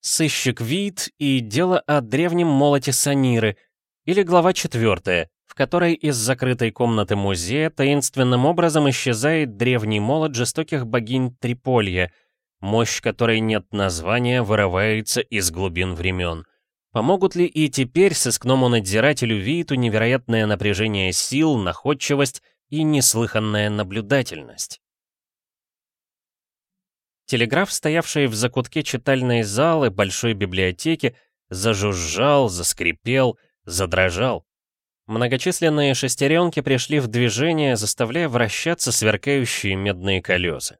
Сыщик Вид и дело о древнем молоте Саниры, или глава 4, в которой из закрытой комнаты музея таинственным образом исчезает древний молот жестоких богинь Триполья, мощь которой нет названия, вырывается из глубин времен. Помогут ли и теперь сыскному надзирателю Виту невероятное напряжение сил, находчивость и неслыханная наблюдательность? Телеграф, стоявший в закутке читальной залы большой библиотеки, зажужжал, заскрипел, задрожал. Многочисленные шестеренки пришли в движение, заставляя вращаться сверкающие медные колеса.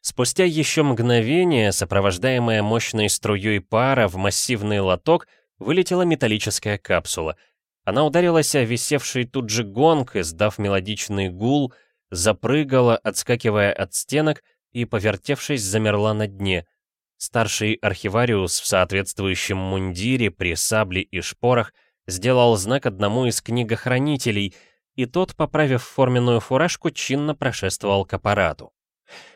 Спустя еще мгновение, сопровождаемая мощной струей пара в массивный лоток, вылетела металлическая капсула. Она ударилась о висевший тут же гонг, издав мелодичный гул, запрыгала, отскакивая от стенок, и, повертевшись, замерла на дне. Старший архивариус в соответствующем мундире при сабле и шпорах сделал знак одному из книгохранителей, и тот, поправив форменную фуражку, чинно прошествовал к аппарату.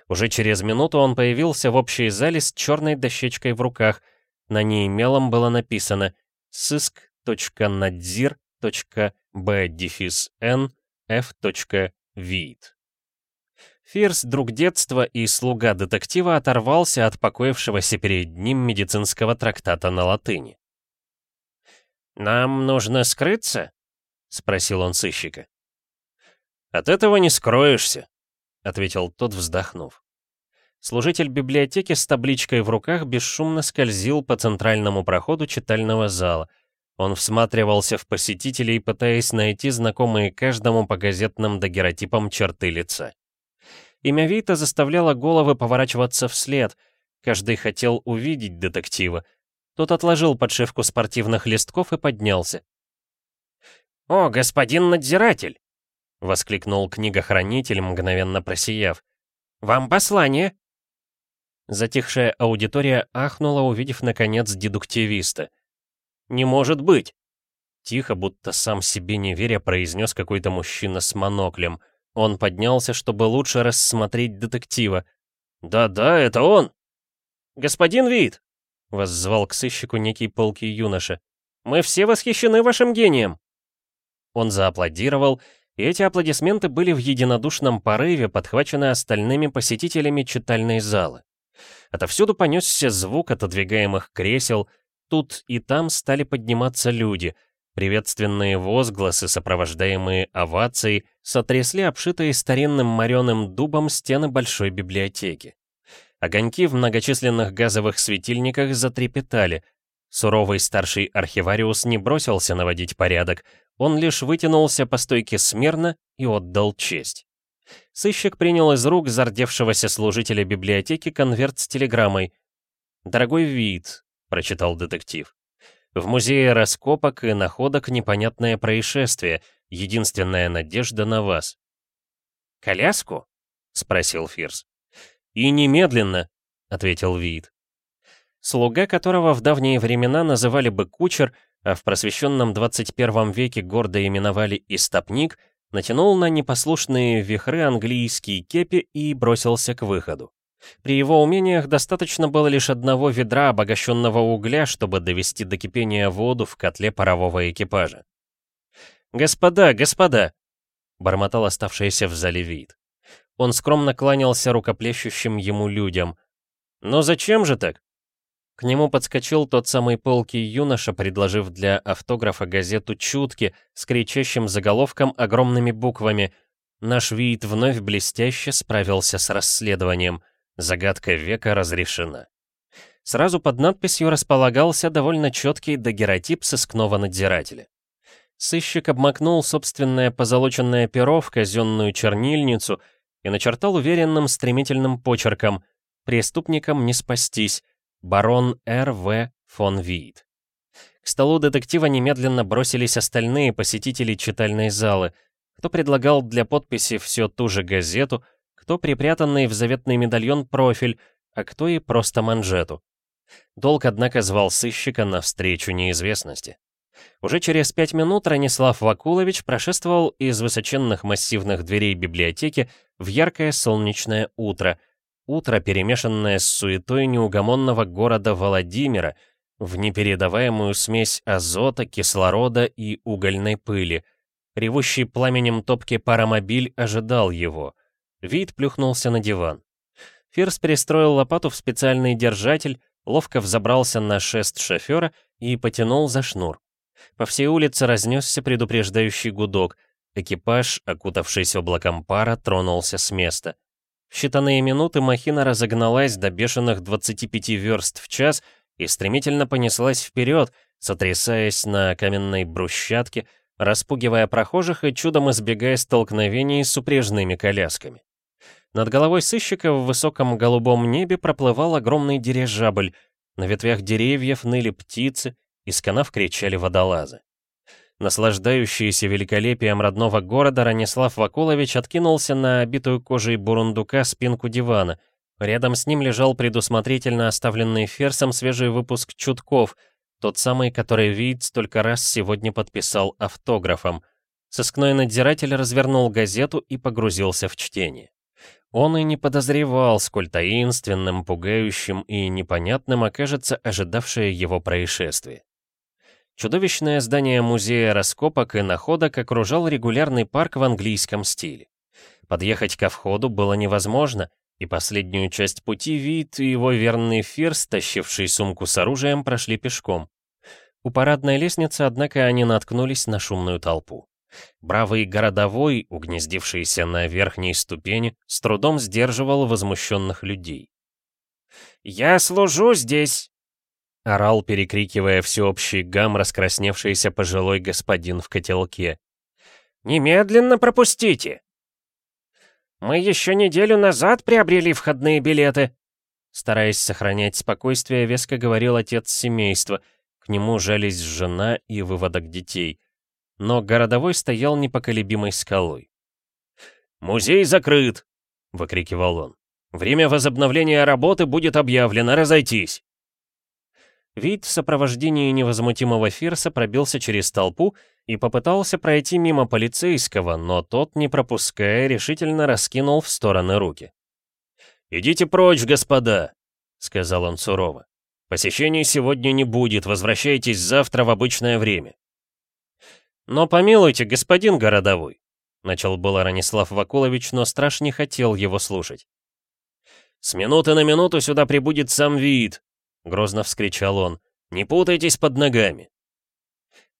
Уже через минуту он появился в общей зале с черной дощечкой в руках. На ней мелом было написано сыск.надзир.b-n.f.вид. Фирс, друг детства и слуга детектива, оторвался от покоившегося перед ним медицинского трактата на латыни. «Нам нужно скрыться?» — спросил он сыщика. «От этого не скроешься», — ответил тот, вздохнув. Служитель библиотеки с табличкой в руках бесшумно скользил по центральному проходу читального зала. Он всматривался в посетителей, пытаясь найти знакомые каждому по газетным дагеротипам черты лица. Имя Вита заставляло головы поворачиваться вслед. Каждый хотел увидеть детектива. Тот отложил подшивку спортивных листков и поднялся. «О, господин надзиратель!» — воскликнул книгохранитель, мгновенно просияв. «Вам послание!» Затихшая аудитория ахнула, увидев, наконец, дедуктивиста. «Не может быть!» Тихо, будто сам себе не веря, произнес какой-то мужчина с моноклем — он поднялся, чтобы лучше рассмотреть детектива. «Да-да, это он!» «Господин Вид!» — воззвал к сыщику некий полкий юноша. «Мы все восхищены вашим гением!» Он зааплодировал, и эти аплодисменты были в единодушном порыве подхвачены остальными посетителями читальной залы. Отовсюду понесся звук отодвигаемых кресел, тут и там стали подниматься люди — Приветственные возгласы, сопровождаемые овацией, сотрясли обшитые старинным мореным дубом стены большой библиотеки. Огоньки в многочисленных газовых светильниках затрепетали. Суровый старший архивариус не бросился наводить порядок, он лишь вытянулся по стойке смирно и отдал честь. Сыщик принял из рук зардевшегося служителя библиотеки конверт с телеграммой. «Дорогой вид», — прочитал детектив. В музее раскопок и находок непонятное происшествие, единственная надежда на вас. «Коляску?» — спросил Фирс. «И немедленно», — ответил Вид. Слуга которого в давние времена называли бы кучер, а в просвещенном 21 веке гордо именовали истопник, натянул на непослушные вихры английские кепи и бросился к выходу. При его умениях достаточно было лишь одного ведра обогащенного угля, чтобы довести до кипения воду в котле парового экипажа. «Господа, господа!» — бормотал оставшийся в зале вид. Он скромно кланялся рукоплещущим ему людям. «Но зачем же так?» К нему подскочил тот самый полкий юноша, предложив для автографа газету «Чутки» с кричащим заголовком огромными буквами «Наш вид вновь блестяще справился с расследованием». Загадка века разрешена. Сразу под надписью располагался довольно четкий дагеротип сыскного надзирателя. Сыщик обмакнул собственное позолоченное перо в казенную чернильницу и начертал уверенным стремительным почерком «Преступникам не спастись. Барон Р.В. фон Виит». К столу детектива немедленно бросились остальные посетители читальной залы, кто предлагал для подписи все ту же газету, кто припрятанный в заветный медальон профиль, а кто и просто манжету. Долг, однако, звал сыщика навстречу неизвестности. Уже через пять минут Ранислав Вакулович прошествовал из высоченных массивных дверей библиотеки в яркое солнечное утро. утро, перемешанное с суетой неугомонного города Владимира, в непередаваемую смесь азота, кислорода и угольной пыли. Ревущий пламенем топки паромобиль ожидал его. Вид плюхнулся на диван. Фирс перестроил лопату в специальный держатель, ловко взобрался на шест шофера и потянул за шнур. По всей улице разнесся предупреждающий гудок. Экипаж, окутавшийся облаком пара, тронулся с места. В считанные минуты махина разогналась до бешеных 25 верст в час и стремительно понеслась вперед, сотрясаясь на каменной брусчатке, распугивая прохожих и чудом избегая столкновений с упряжными колясками. Над головой сыщика в высоком голубом небе проплывал огромный дирижабль, на ветвях деревьев ныли птицы, из канав кричали водолазы. Наслаждающийся великолепием родного города, Ранислав Вакулович откинулся на обитую кожей бурундука спинку дивана. Рядом с ним лежал предусмотрительно оставленный ферсом свежий выпуск «Чутков», тот самый, который Вид столько раз сегодня подписал автографом. Сыскной надзиратель развернул газету и погрузился в чтение. Он и не подозревал, сколь таинственным, пугающим и непонятным окажется ожидавшее его происшествие. Чудовищное здание музея раскопок и находок окружал регулярный парк в английском стиле. Подъехать ко входу было невозможно, и последнюю часть пути Вит и его верный Фирс, тащивший сумку с оружием, прошли пешком. У парадной лестницы, однако, они наткнулись на шумную толпу. Бравый городовой, угнездившийся на верхней ступени, с трудом сдерживал возмущенных людей. «Я служу здесь!» Орал, перекрикивая всеобщий гам, раскрасневшийся пожилой господин в котелке. «Немедленно пропустите!» «Мы еще неделю назад приобрели входные билеты!» Стараясь сохранять спокойствие, веско говорил отец семейства. К нему жались жена и выводок детей. Но городовой стоял непоколебимой скалой. «Музей закрыт!» — выкрикивал он. «Время возобновления работы будет объявлено, разойтись!» Вид в сопровождении невозмутимого Фирса пробился через толпу и попытался пройти мимо полицейского, но тот, не пропуская, решительно раскинул в стороны руки. «Идите прочь, господа!» — сказал он сурово. «Посещений сегодня не будет, возвращайтесь завтра в обычное время». «Но помилуйте, господин городовой!» — начал было Ранислав Вакулович, но страж не хотел его слушать. «С минуты на минуту сюда прибудет сам вид, Грозно вскричал он. «Не путайтесь под ногами!»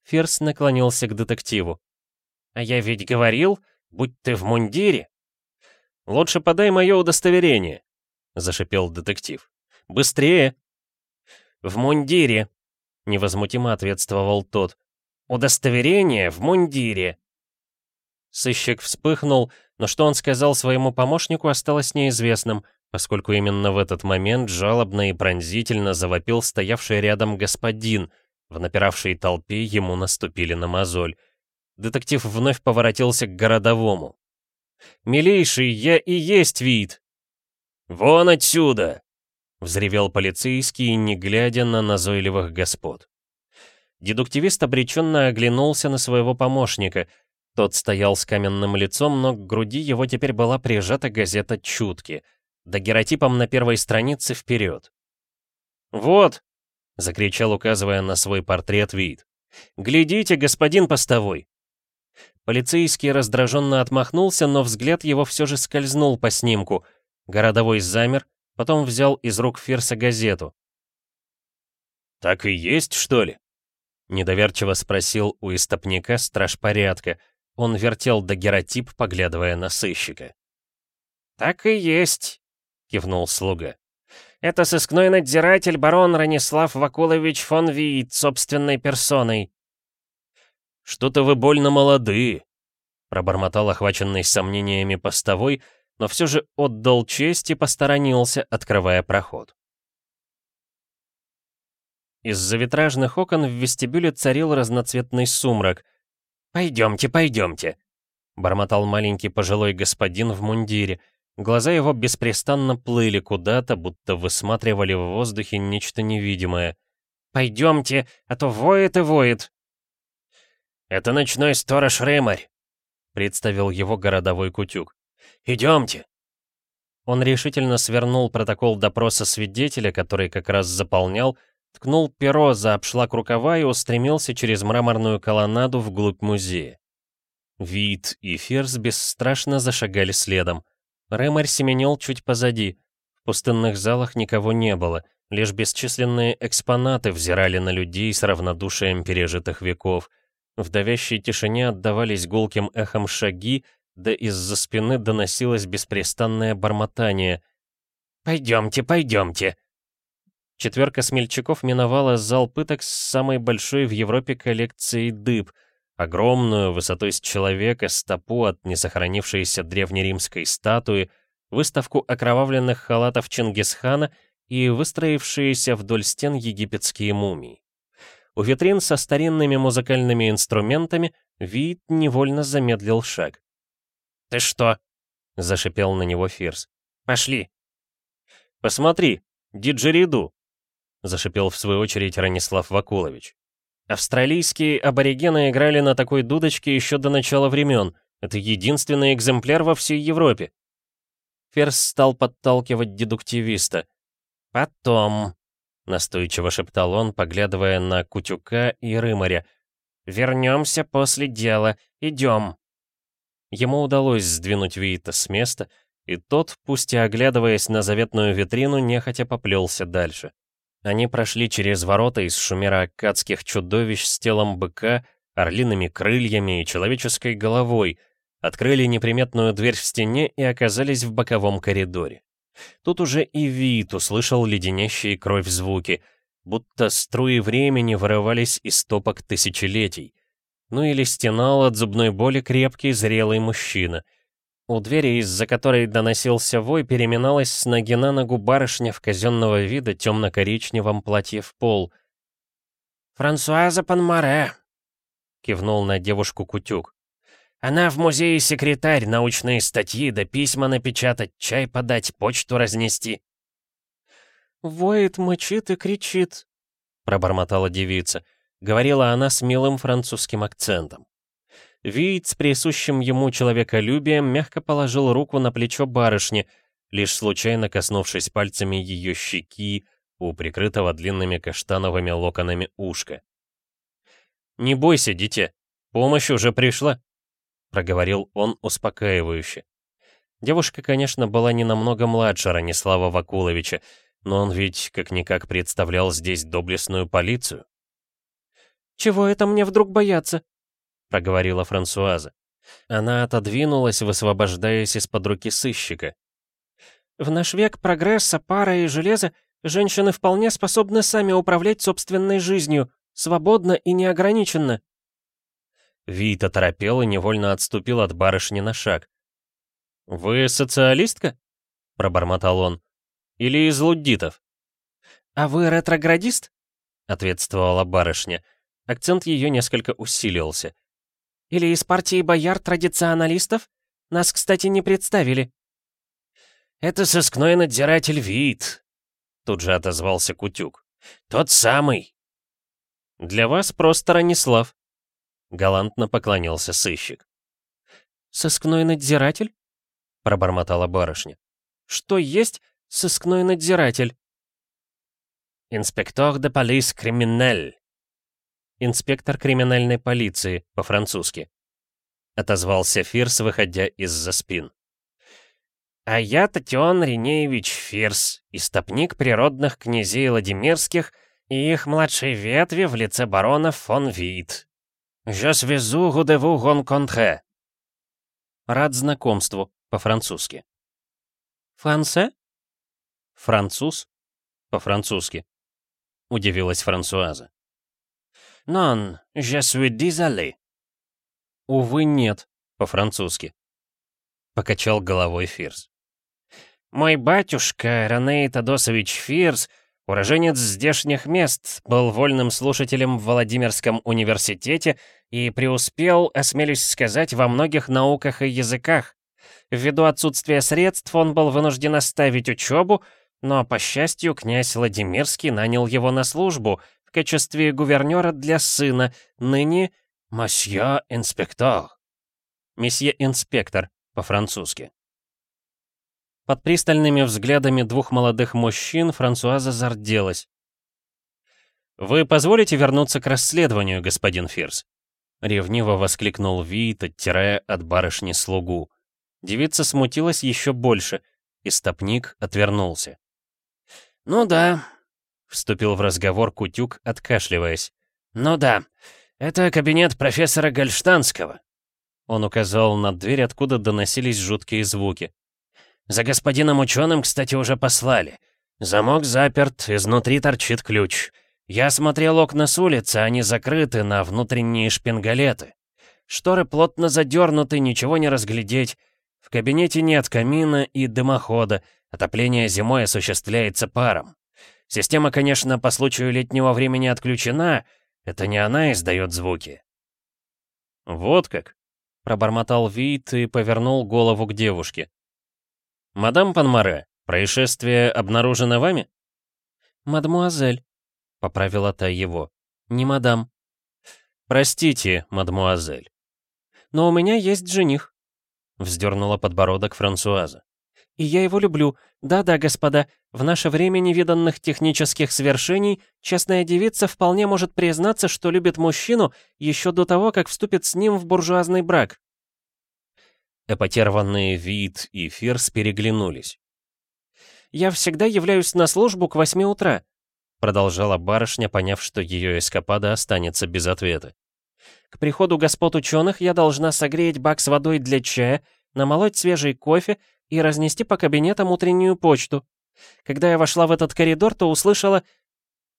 Ферс наклонился к детективу. «А я ведь говорил, будь ты в мундире!» «Лучше подай мое удостоверение!» — зашипел детектив. «Быстрее!» «В мундире!» — невозмутимо ответствовал тот. «Удостоверение в мундире!» Сыщик вспыхнул, но что он сказал своему помощнику, осталось неизвестным — поскольку именно в этот момент жалобно и пронзительно завопил стоявший рядом господин. В напиравшей толпе ему наступили на мозоль. Детектив вновь поворотился к городовому. «Милейший, я и есть вид!» «Вон отсюда!» — взревел полицейский, не глядя на назойливых господ. Дедуктивист обреченно оглянулся на своего помощника. Тот стоял с каменным лицом, но к груди его теперь была прижата газета «Чутки» дагеротипом на первой странице вперед. «Вот!» — закричал, указывая на свой портрет вид. «Глядите, господин постовой!» Полицейский раздраженно отмахнулся, но взгляд его все же скользнул по снимку. Городовой замер, потом взял из рук Фирса газету. «Так и есть, что ли?» Недоверчиво спросил у истопника страж порядка. Он вертел дагеротип, поглядывая на сыщика. «Так и есть», — кивнул слуга. «Это сыскной надзиратель барон Ранислав Вакулович фон Виит собственной персоной». «Что-то вы больно молодые», — пробормотал охваченный сомнениями постовой, но все же отдал честь и посторонился, открывая проход. Из-за витражных окон в вестибюле царил разноцветный сумрак. «Пойдемте, пойдемте», — бормотал маленький пожилой господин в мундире, — Глаза его беспрестанно плыли куда-то, будто высматривали в воздухе нечто невидимое. «Пойдемте, а то воет и воет!» «Это ночной сторож Рымарь», — представил его городовой кутюк. «Идемте!» Он решительно свернул протокол допроса свидетеля, который как раз заполнял, ткнул перо за обшлак рукава и устремился через мраморную колоннаду вглубь музея. Вид и Ферзь бесстрашно зашагали следом. Рэмарь семенил чуть позади. В пустынных залах никого не было, лишь бесчисленные экспонаты взирали на людей с равнодушием пережитых веков. В давящей тишине отдавались гулким эхом шаги, да из-за спины доносилось беспрестанное бормотание. «Пойдемте, пойдемте!» Четверка смельчаков миновала зал пыток с самой большой в Европе коллекцией дыб — Огромную, высотой с человека, стопу от несохранившейся древнеримской статуи, выставку окровавленных халатов Чингисхана и выстроившиеся вдоль стен египетские мумии. У витрин со старинными музыкальными инструментами вид невольно замедлил шаг. «Ты что?» — зашипел на него Фирс. «Пошли!» «Посмотри, диджериду!» — зашипел в свою очередь Ранислав Вакулович. Австралийские аборигены играли на такой дудочке еще до начала времен. Это единственный экземпляр во всей Европе. Ферс стал подталкивать дедуктивиста. «Потом», — настойчиво шептал он, поглядывая на Кутюка и Рымаря. «Вернемся после дела. Идем». Ему удалось сдвинуть Виита с места, и тот, пусть и оглядываясь на заветную витрину, нехотя поплелся дальше. Они прошли через ворота из шумеро-аккадских чудовищ с телом быка, орлиными крыльями и человеческой головой, открыли неприметную дверь в стене и оказались в боковом коридоре. Тут уже и вид услышал леденящие кровь звуки, будто струи времени вырывались из топок тысячелетий. Ну или стенал от зубной боли крепкий зрелый мужчина — у двери, из-за которой доносился вой, переминалась с ноги на ногу барышня в казенного вида темно-коричневом платье в пол. «Франсуаза Панмаре», — кивнул на девушку Кутюк. «Она в музее секретарь, научные статьи да письма напечатать, чай подать, почту разнести». «Воет, мычит и кричит», — пробормотала девица. Говорила она с милым французским акцентом. Виит с присущим ему человеколюбием мягко положил руку на плечо барышни, лишь случайно коснувшись пальцами ее щеки у прикрытого длинными каштановыми локонами ушка. «Не бойся, дитя, помощь уже пришла», — проговорил он успокаивающе. Девушка, конечно, была не намного младше Ранислава Вакуловича, но он ведь как-никак представлял здесь доблестную полицию. «Чего это мне вдруг бояться?» — проговорила Франсуаза. Она отодвинулась, высвобождаясь из-под руки сыщика. «В наш век прогресса, пара и железа женщины вполне способны сами управлять собственной жизнью, свободно и неограниченно». Вит оторопел и невольно отступил от барышни на шаг. «Вы социалистка?» — пробормотал он. «Или из луддитов?» «А вы ретроградист?» — ответствовала барышня. Акцент ее несколько усилился. Или из партии бояр-традиционалистов? Нас, кстати, не представили». «Это сыскной надзиратель вид», — тут же отозвался Кутюк. «Тот самый». «Для вас просто Ранислав», — галантно поклонился сыщик. «Сыскной надзиратель?» — пробормотала барышня. «Что есть сыскной надзиратель?» «Инспектор де полис криминаль», инспектор криминальной полиции, по-французски. Отозвался Фирс, выходя из-за спин. А я Татьон Ренеевич Фирс, истопник природных князей Владимирских и их младшей ветви в лице барона фон Вит. Je suis de vous rencontrer. Рад знакомству, по-французски. Франце? Француз? По-французски. Удивилась Франсуаза. «Non, je suis désolé». «Увы, нет», по-французски. Покачал головой Фирс. «Мой батюшка, Раней Тадосович Фирс, уроженец здешних мест, был вольным слушателем в Владимирском университете и преуспел, осмелюсь сказать, во многих науках и языках. Ввиду отсутствия средств он был вынужден оставить учебу, но, по счастью, князь Владимирский нанял его на службу — качестве гувернера для сына, ныне «Мосье инспектор». «Месье инспектор» по-французски. Под пристальными взглядами двух молодых мужчин Франсуаза зарделась. «Вы позволите вернуться к расследованию, господин Фирс?» Ревниво воскликнул Вит, оттирая от барышни слугу. Девица смутилась еще больше, и стопник отвернулся. «Ну да», — вступил в разговор Кутюк, откашливаясь. «Ну да, это кабинет профессора Гольштанского». Он указал на дверь, откуда доносились жуткие звуки. «За господином ученым, кстати, уже послали. Замок заперт, изнутри торчит ключ. Я смотрел окна с улицы, они закрыты на внутренние шпингалеты. Шторы плотно задернуты, ничего не разглядеть. В кабинете нет камина и дымохода, отопление зимой осуществляется паром. Система, конечно, по случаю летнего времени отключена, это не она издает звуки. «Вот как», — пробормотал Вит и повернул голову к девушке. «Мадам Панмаре, происшествие обнаружено вами?» «Мадмуазель», — поправила та его. «Не мадам». «Простите, мадмуазель». «Но у меня есть жених», — вздернула подбородок Франсуаза. «И я его люблю. Да-да, господа, в наше время невиданных технических свершений честная девица вполне может признаться, что любит мужчину еще до того, как вступит с ним в буржуазный брак». Эпотерванные Вид и Фирс переглянулись. «Я всегда являюсь на службу к восьми утра», продолжала барышня, поняв, что ее эскапада останется без ответа. «К приходу господ ученых я должна согреть бак с водой для чая, намолоть свежий кофе и разнести по кабинетам утреннюю почту. Когда я вошла в этот коридор, то услышала...»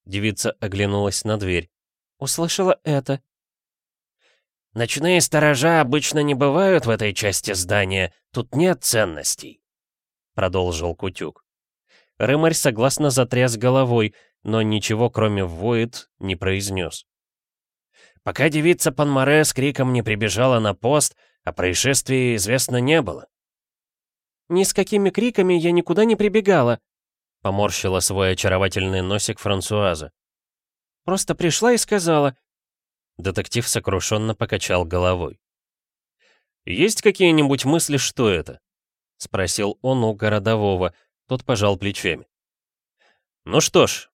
Девица оглянулась на дверь. «Услышала это». «Ночные сторожа обычно не бывают в этой части здания. Тут нет ценностей», — продолжил Кутюк. Рымарь согласно затряс головой, но ничего кроме воет не произнес. Пока девица Панмаре с криком не прибежала на пост, о происшествии известно не было. «Ни с какими криками я никуда не прибегала», — поморщила свой очаровательный носик Франсуаза. «Просто пришла и сказала». Детектив сокрушенно покачал головой. «Есть какие-нибудь мысли, что это?» — спросил он у городового. Тот пожал плечами. «Ну что ж,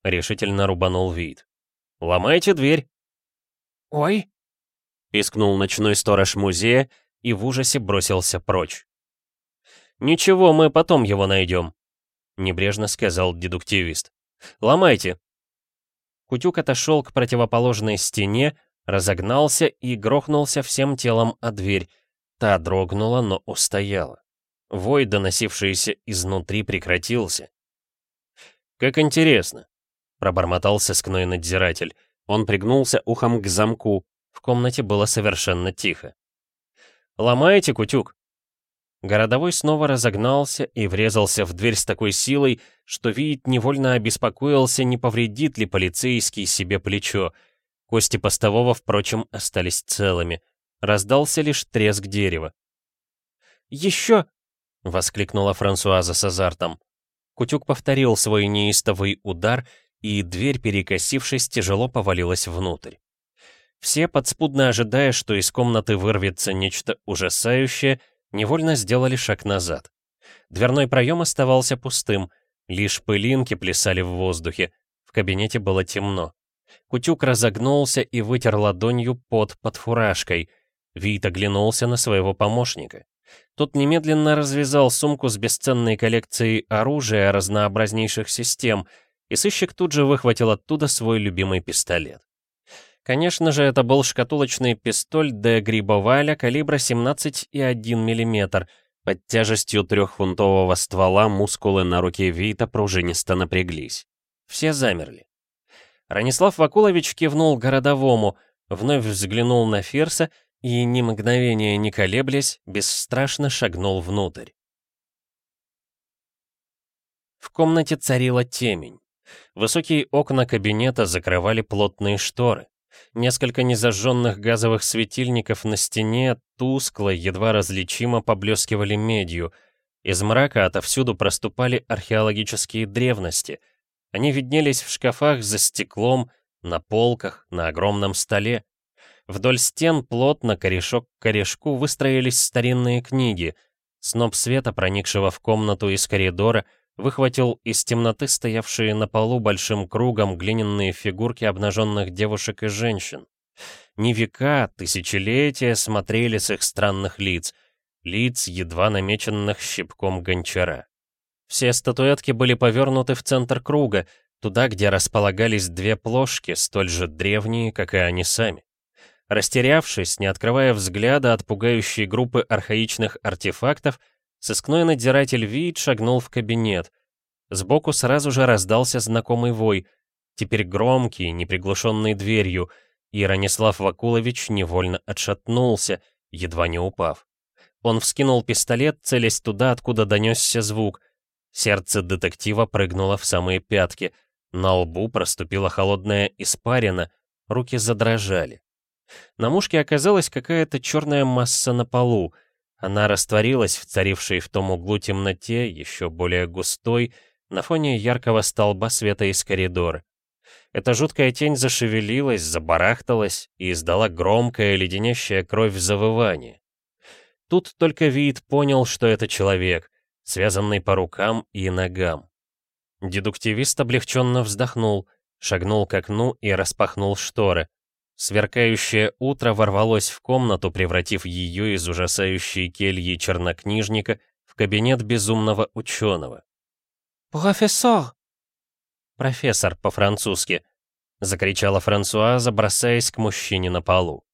— решительно рубанул вид. «Ломайте дверь!» «Ой!» — пискнул ночной сторож музея и в ужасе бросился прочь. «Ничего, мы потом его найдем», — небрежно сказал дедуктивист. «Ломайте!» Кутюк отошел к противоположной стене, разогнался и грохнулся всем телом о дверь. Та дрогнула, но устояла. Вой, доносившийся изнутри, прекратился. «Как интересно», пробормотал сыскной надзиратель. Он пригнулся ухом к замку. В комнате было совершенно тихо. «Ломаете, Кутюк?» Городовой снова разогнался и врезался в дверь с такой силой, что Виит невольно обеспокоился, не повредит ли полицейский себе плечо. Кости постового, впрочем, остались целыми. Раздался лишь треск дерева. «Еще!» — воскликнула Франсуаза с азартом. Кутюк повторил свой неистовый удар и дверь, перекосившись, тяжело повалилась внутрь. Все, подспудно ожидая, что из комнаты вырвется нечто ужасающее, невольно сделали шаг назад. Дверной проем оставался пустым, лишь пылинки плясали в воздухе, в кабинете было темно. Кутюк разогнулся и вытер ладонью под под фуражкой. Вит оглянулся на своего помощника. Тот немедленно развязал сумку с бесценной коллекцией оружия разнообразнейших систем — и сыщик тут же выхватил оттуда свой любимый пистолет. Конечно же, это был шкатулочный пистоль де Грибоваля калибра 17,1 мм. Под тяжестью трехфунтового ствола мускулы на руке Вита пружинисто напряглись. Все замерли. Ранислав Вакулович кивнул городовому, вновь взглянул на Фирса и, ни мгновения не колеблясь, бесстрашно шагнул внутрь. В комнате царила темень. Высокие окна кабинета закрывали плотные шторы. Несколько незажженных газовых светильников на стене тускло, едва различимо поблескивали медью. Из мрака отовсюду проступали археологические древности. Они виднелись в шкафах за стеклом, на полках, на огромном столе. Вдоль стен плотно, корешок к корешку, выстроились старинные книги. Сноп света, проникшего в комнату из коридора, выхватил из темноты стоявшие на полу большим кругом глиняные фигурки обнаженных девушек и женщин. Не века, тысячелетия смотрели с их странных лиц, лиц, едва намеченных щипком гончара. Все статуэтки были повернуты в центр круга, туда, где располагались две плошки, столь же древние, как и они сами. Растерявшись, не открывая взгляда от пугающей группы архаичных артефактов, сыскной надзиратель Вид шагнул в кабинет. Сбоку сразу же раздался знакомый вой, теперь громкий, неприглушенный дверью, и Ранислав Вакулович невольно отшатнулся, едва не упав. Он вскинул пистолет, целясь туда, откуда донесся звук. Сердце детектива прыгнуло в самые пятки, на лбу проступила холодная испарина, руки задрожали. На мушке оказалась какая-то черная масса на полу. Она растворилась в царившей в том углу темноте, еще более густой, на фоне яркого столба света из коридора. Эта жуткая тень зашевелилась, забарахталась и издала громкое, леденящее кровь завывание. Тут только вид понял, что это человек, связанный по рукам и ногам. Дедуктивист облегченно вздохнул, шагнул к окну и распахнул шторы. Сверкающее утро ворвалось в комнату, превратив ее из ужасающей кельи чернокнижника в кабинет безумного ученого. «Профессор!» «Профессор» по-французски, — закричала Франсуаза, бросаясь к мужчине на полу.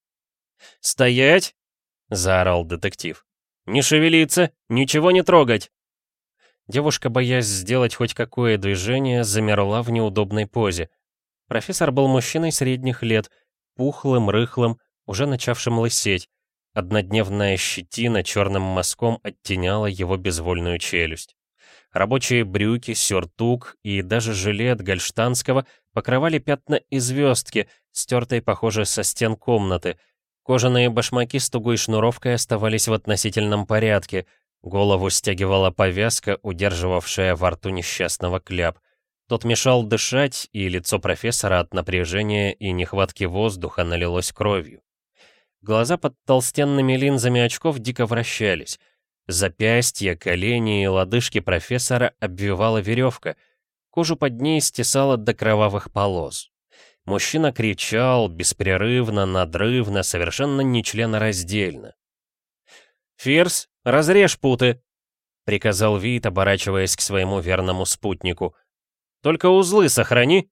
«Стоять!» — заорал детектив. «Не шевелиться! Ничего не трогать!» Девушка, боясь сделать хоть какое движение, замерла в неудобной позе. Профессор был мужчиной средних лет — пухлым, рыхлым, уже начавшим лысеть. Однодневная щетина черным мазком оттеняла его безвольную челюсть. Рабочие брюки, сюртук и даже жилет гальштанского покрывали пятна и звездки, стертой, похоже, со стен комнаты. Кожаные башмаки с тугой шнуровкой оставались в относительном порядке. Голову стягивала повязка, удерживавшая во рту несчастного кляп. Тот мешал дышать, и лицо профессора от напряжения и нехватки воздуха налилось кровью. Глаза под толстенными линзами очков дико вращались. Запястья, колени и лодыжки профессора обвивала веревка. Кожу под ней стесала до кровавых полос. Мужчина кричал, беспрерывно, надрывно, совершенно нечленораздельно. «Фирс, разрежь путы!» — приказал Вит, оборачиваясь к своему верному спутнику. Только узлы сохрани!»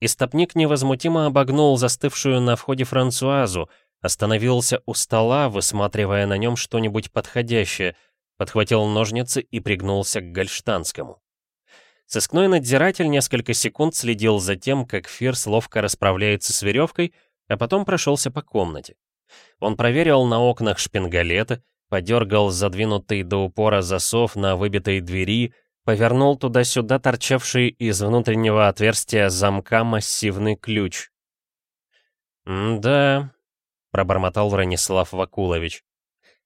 Истопник невозмутимо обогнул застывшую на входе Франсуазу, остановился у стола, высматривая на нем что-нибудь подходящее, подхватил ножницы и пригнулся к Гольштанскому. Сыскной надзиратель несколько секунд следил за тем, как Фирс ловко расправляется с веревкой, а потом прошелся по комнате. Он проверил на окнах шпингалеты, подергал задвинутый до упора засов на выбитой двери, повернул туда-сюда торчавший из внутреннего отверстия замка массивный ключ. «Да», — пробормотал Вранислав Вакулович.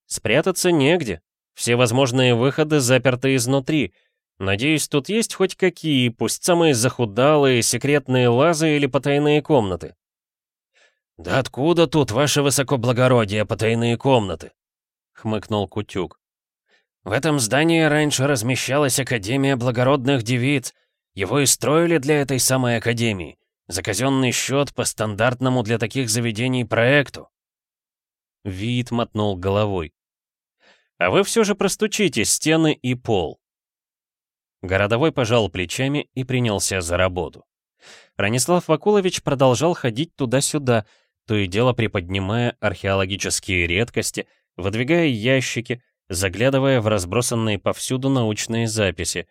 «Спрятаться негде. Все возможные выходы заперты изнутри. Надеюсь, тут есть хоть какие, пусть самые захудалые, секретные лазы или потайные комнаты». «Да откуда тут, ваше высокоблагородие, потайные комнаты?» — хмыкнул Кутюк. В этом здании раньше размещалась Академия благородных девиц. Его и строили для этой самой Академии. За казенный счет по стандартному для таких заведений проекту. Вид мотнул головой. «А вы все же простучите стены и пол». Городовой пожал плечами и принялся за работу. Ранислав Вакулович продолжал ходить туда-сюда, то и дело приподнимая археологические редкости, выдвигая ящики, заглядывая в разбросанные повсюду научные записи.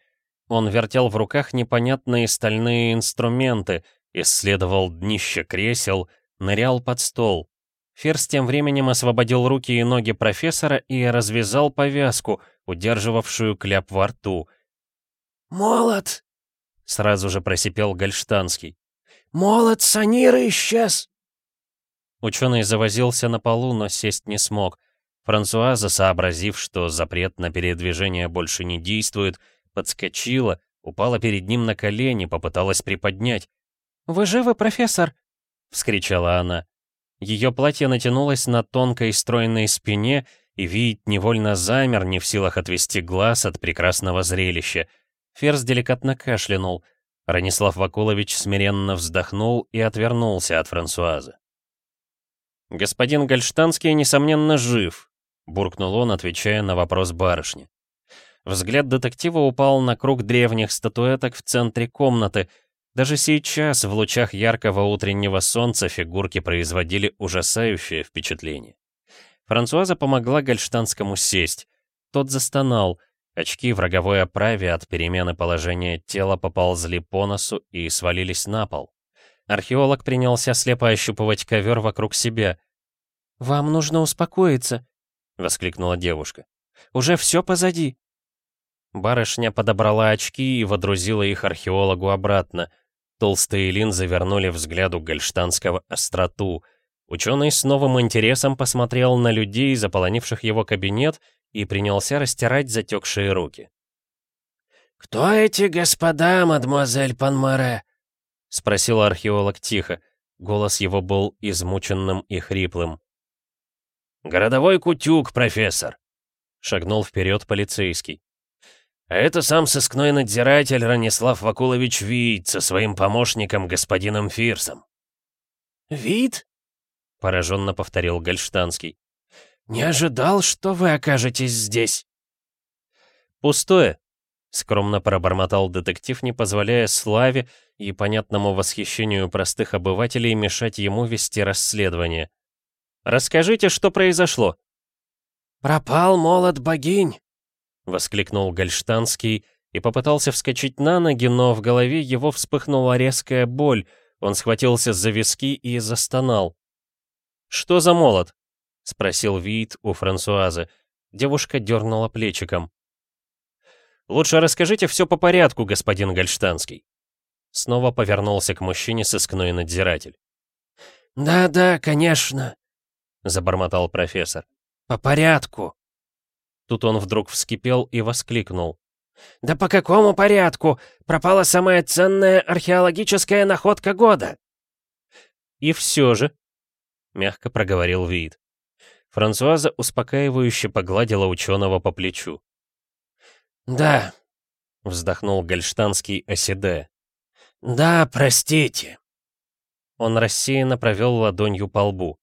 Он вертел в руках непонятные стальные инструменты, исследовал днище кресел, нырял под стол. Ферс тем временем освободил руки и ноги профессора и развязал повязку, удерживавшую кляп во рту. «Молот!» — сразу же просипел Гальштанский. «Молот Санира исчез!» Ученый завозился на полу, но сесть не смог — Франсуаза, сообразив, что запрет на передвижение больше не действует, подскочила, упала перед ним на колени, попыталась приподнять. «Вы живы, профессор?» — вскричала она. Ее платье натянулось на тонкой стройной спине, и Виит невольно замер, не в силах отвести глаз от прекрасного зрелища. Ферзь деликатно кашлянул. Ранислав Вакулович смиренно вздохнул и отвернулся от Франсуазы. «Господин Гольштанский, несомненно, жив», — буркнул он, отвечая на вопрос барышни. Взгляд детектива упал на круг древних статуэток в центре комнаты. Даже сейчас, в лучах яркого утреннего солнца, фигурки производили ужасающее впечатление. Франсуаза помогла Гольштанскому сесть. Тот застонал. Очки в роговой оправе от перемены положения тела поползли по носу и свалились на пол. Археолог принялся слепо ощупывать ковер вокруг себя. «Вам нужно успокоиться», — воскликнула девушка. «Уже все позади». Барышня подобрала очки и водрузила их археологу обратно. Толстые линзы вернули взгляду гольштанского остроту. Ученый с новым интересом посмотрел на людей, заполонивших его кабинет, и принялся растирать затекшие руки. «Кто эти господа, мадемуазель Панмаре?» — спросил археолог тихо. Голос его был измученным и хриплым. «Городовой Кутюк, профессор!» — шагнул вперед полицейский. А это сам сыскной надзиратель Ранислав Вакулович Вит со своим помощником господином Фирсом. «Вид?» — пораженно повторил Гольштанский. «Не ожидал, что вы окажетесь здесь». «Пустое», — скромно пробормотал детектив, не позволяя славе и понятному восхищению простых обывателей мешать ему вести расследование. «Расскажите, что произошло?» «Пропал молот богинь», — воскликнул Гольштанский и попытался вскочить на ноги, но в голове его вспыхнула резкая боль. Он схватился за виски и застонал. «Что за молот?» — спросил Вит у Франсуазы. Девушка дернула плечиком. «Лучше расскажите все по порядку, господин Гольштанский». Снова повернулся к мужчине сыскной надзиратель. «Да-да, конечно», — забормотал профессор. «По порядку». Тут он вдруг вскипел и воскликнул. «Да по какому порядку? Пропала самая ценная археологическая находка года!» «И все же», — мягко проговорил Вид. Франсуаза успокаивающе погладила ученого по плечу. «Да», — вздохнул Гольштанский, оседая. «Да, простите». Он рассеянно провел ладонью по лбу.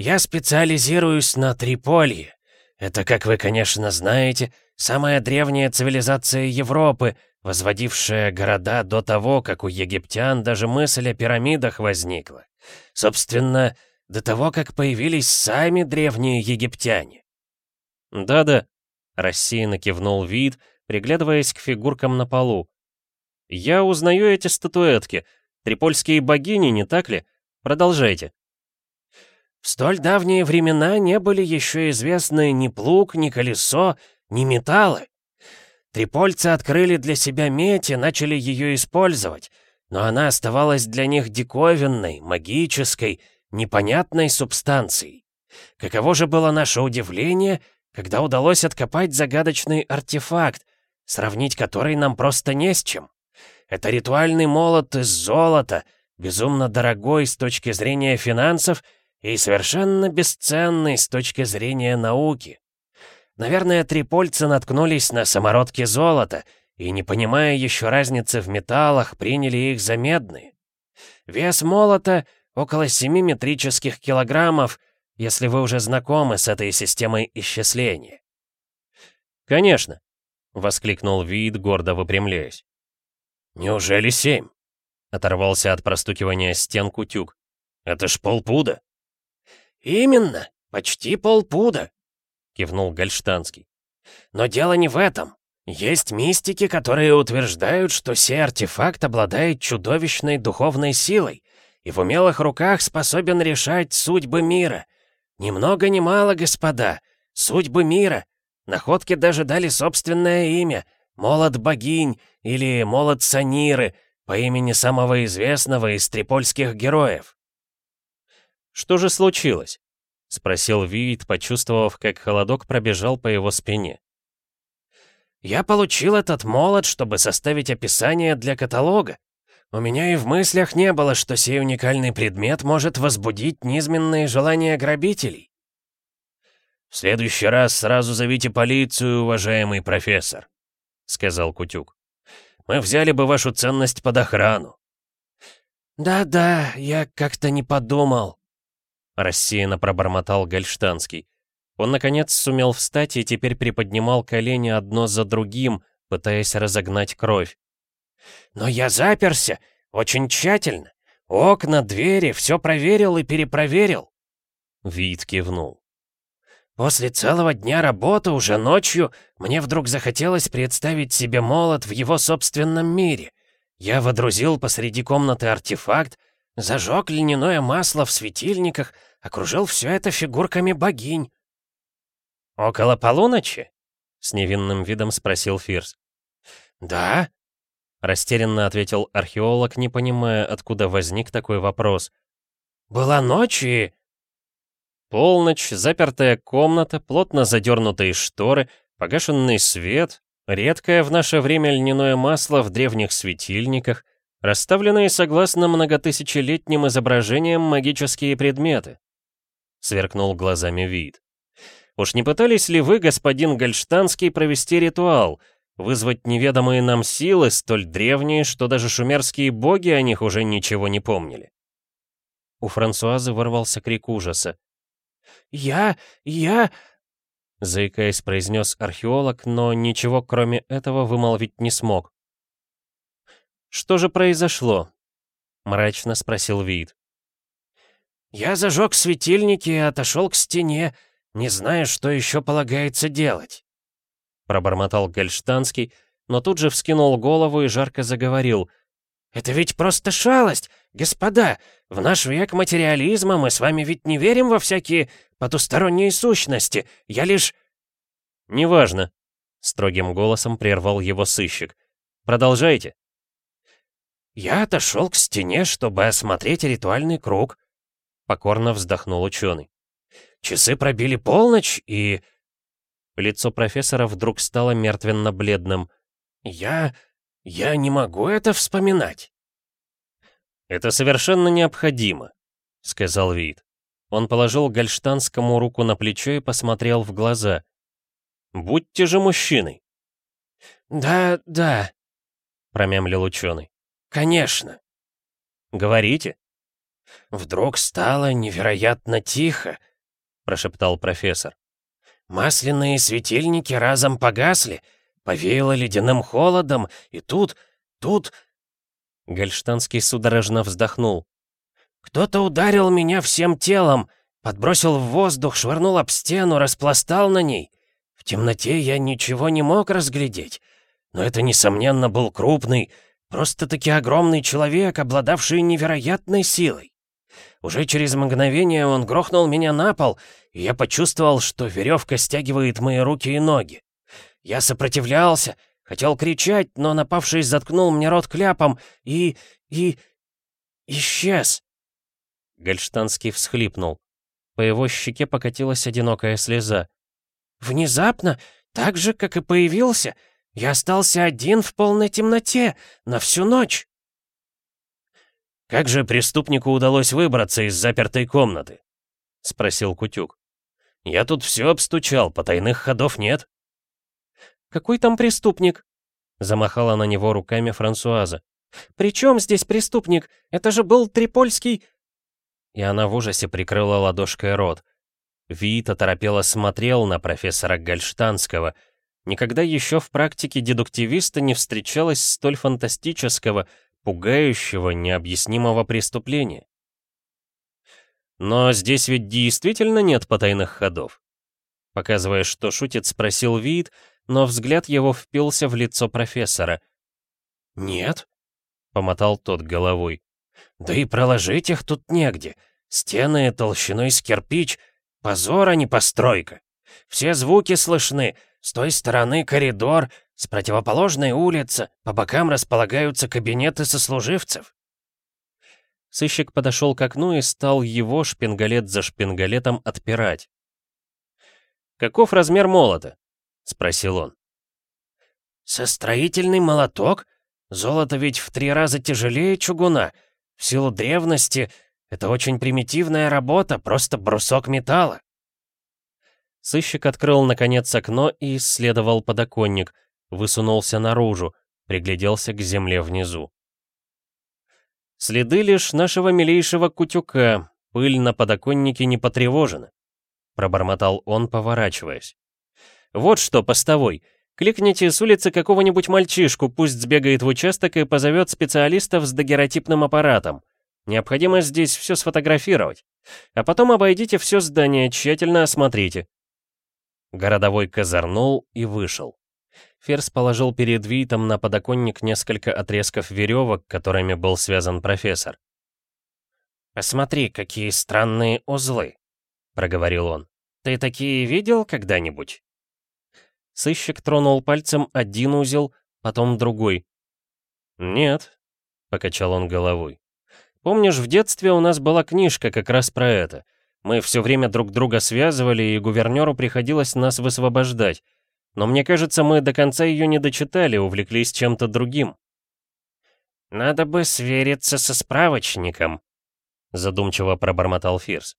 «Я специализируюсь на Триполье. Это, как вы, конечно, знаете, самая древняя цивилизация Европы, возводившая города до того, как у египтян даже мысль о пирамидах возникла. Собственно, до того, как появились сами древние египтяне. «Да-да», — рассеянно кивнул вид, приглядываясь к фигуркам на полу. «Я узнаю эти статуэтки. Трипольские богини, не так ли? Продолжайте». В столь давние времена не были еще известны ни плуг, ни колесо, ни металлы. Трипольцы открыли для себя медь и начали ее использовать, но она оставалась для них диковинной, магической, непонятной субстанцией. Каково же было наше удивление, когда удалось откопать загадочный артефакт, сравнить который нам просто не с чем. Это ритуальный молот из золота, безумно дорогой с точки зрения финансов — и совершенно бесценный с точки зрения науки. Наверное, трипольцы наткнулись на самородки золота и, не понимая еще разницы в металлах, приняли их за медные. Вес молота — около 7 метрических килограммов, если вы уже знакомы с этой системой исчисления. «Конечно», — воскликнул Вид, гордо выпрямляясь. «Неужели семь?» — оторвался от простукивания стен Кутюк. «Это ж полпуда!» «Именно, почти полпуда», — кивнул Гольштанский. «Но дело не в этом. Есть мистики, которые утверждают, что сей артефакт обладает чудовищной духовной силой и в умелых руках способен решать судьбы мира. Ни много ни мало, господа, судьбы мира. Находке даже дали собственное имя — Молот богинь или Молот Саниры по имени самого известного из трипольских героев. «Что же случилось?» — спросил Виит, почувствовав, как холодок пробежал по его спине. «Я получил этот молот, чтобы составить описание для каталога. У меня и в мыслях не было, что сей уникальный предмет может возбудить низменные желания грабителей». «В следующий раз сразу зовите полицию, уважаемый профессор», — сказал Кутюк. «Мы взяли бы вашу ценность под охрану». «Да-да, я как-то не подумал», — рассеянно пробормотал Гальштанский. Он, наконец, сумел встать и теперь приподнимал колени одно за другим, пытаясь разогнать кровь. «Но я заперся, очень тщательно. Окна, двери, все проверил и перепроверил». Вид кивнул. После целого дня работы уже ночью мне вдруг захотелось представить себе молот в его собственном мире. Я водрузил посреди комнаты артефакт, зажег льняное масло в светильниках, окружил все это фигурками богинь. «Около полуночи?» — с невинным видом спросил Фирс. «Да?» — растерянно ответил археолог, не понимая, откуда возник такой вопрос. «Была ночь и...» Полночь, запертая комната, плотно задернутые шторы, погашенный свет, редкое в наше время льняное масло в древних светильниках, расставленные согласно многотысячелетним изображениям магические предметы. Сверкнул глазами вид. Уж не пытались ли вы, господин Гальштанский, провести ритуал, вызвать неведомые нам силы, столь древние, что даже шумерские боги о них уже ничего не помнили? У Франсуазы ворвался крик ужаса. «Я... я...» Заикаясь, произнес археолог, но ничего кроме этого вымолвить не смог. «Что же произошло?» — мрачно спросил Вид. «Я зажег светильники и отошел к стене, не зная, что еще полагается делать», — пробормотал Гальштанский, но тут же вскинул голову и жарко заговорил. «Это ведь просто шалость! Господа, в наш век материализма мы с вами ведь не верим во всякие потусторонние сущности. Я лишь...» «Неважно», — строгим голосом прервал его сыщик. «Продолжайте». «Я отошел к стене, чтобы осмотреть ритуальный круг», — покорно вздохнул ученый. «Часы пробили полночь, и...» Лицо профессора вдруг стало мертвенно-бледным. «Я... я не могу это вспоминать». «Это совершенно необходимо», — сказал Вид. Он положил Гальштанскому руку на плечо и посмотрел в глаза. «Будьте же мужчиной!» «Да, да», — промямлил ученый. «Конечно». «Говорите». «Вдруг стало невероятно тихо», — прошептал профессор. «Масляные светильники разом погасли, повеяло ледяным холодом, и тут, тут Гальштанский судорожно вздохнул. «Кто-то ударил меня всем телом, подбросил в воздух, швырнул об стену, распластал на ней. В темноте я ничего не мог разглядеть. Но это, несомненно, был крупный, просто-таки огромный человек, обладавший невероятной силой. Уже через мгновение он грохнул меня на пол, и я почувствовал, что веревка стягивает мои руки и ноги. Я сопротивлялся, Хотел кричать, но напавший заткнул мне рот кляпом и... и... исчез. Гальштанский всхлипнул. По его щеке покатилась одинокая слеза. «Внезапно, так же, как и появился, я остался один в полной темноте на всю ночь». «Как же преступнику удалось выбраться из запертой комнаты?» — спросил Кутюк. «Я тут все обстучал, потайных ходов нет». «Какой там преступник?» Замахала на него руками Франсуаза. «При чем здесь преступник? Это же был Трипольский...» И она в ужасе прикрыла ладошкой рот. Вит оторопело смотрел на профессора Гальштанского. Никогда еще в практике дедуктивиста не встречалось столь фантастического, пугающего, необъяснимого преступления. Но здесь ведь действительно нет потайных ходов. Показывая, что шутит, спросил Вит, но взгляд его впился в лицо профессора. «Нет», — помотал тот головой. «Да и проложить их тут негде. Стены толщиной с кирпич. Позор, а не постройка. Все звуки слышны. С той стороны коридор, с противоположной улицы, по бокам располагаются кабинеты сослуживцев». Сыщик подошел к окну и стал его шпингалет за шпингалетом отпирать. «Каков размер молота?» — спросил он. «Состроительный молоток? Золото ведь в три раза тяжелее чугуна. В силу древности это очень примитивная работа, просто брусок металла». Сыщик открыл, наконец, окно и исследовал подоконник, высунулся наружу, пригляделся к земле внизу. «Следы лишь нашего милейшего кутюка, пыль на подоконнике не потревожена», — пробормотал он, поворачиваясь. «Вот что, постовой, кликните с улицы какого-нибудь мальчишку, пусть сбегает в участок и позовет специалистов с дагеротипным аппаратом. Необходимо здесь все сфотографировать. А потом обойдите все здание, тщательно осмотрите. Городовой козырнул и вышел. Ферс положил перед Витом на подоконник несколько отрезков веревок, которыми был связан профессор. «Посмотри, какие странные узлы», — проговорил он. «Ты такие видел когда-нибудь?» Сыщик тронул пальцем один узел, потом другой. «Нет», — покачал он головой. «Помнишь, в детстве у нас была книжка как раз про это. Мы все время друг друга связывали, и гувернеру приходилось нас высвобождать. Но мне кажется, мы до конца ее не дочитали, увлеклись чем-то другим. «Надо бы свериться со справочником», — задумчиво пробормотал Фирс.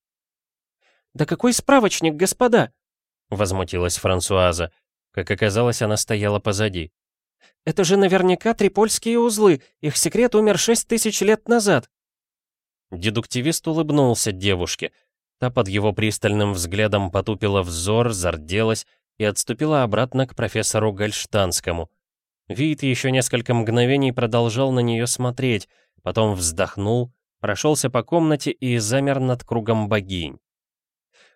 «Да какой справочник, господа?» — возмутилась Франсуаза. Как оказалось, она стояла позади. «Это же наверняка трипольские узлы. Их секрет умер шесть тысяч лет назад». Дедуктивист улыбнулся девушке. Та под его пристальным взглядом потупила взор, зарделась и отступила обратно к профессору Гальштанскому. Вид еще несколько мгновений продолжал на нее смотреть, потом вздохнул, прошелся по комнате и замер над кругом богинь.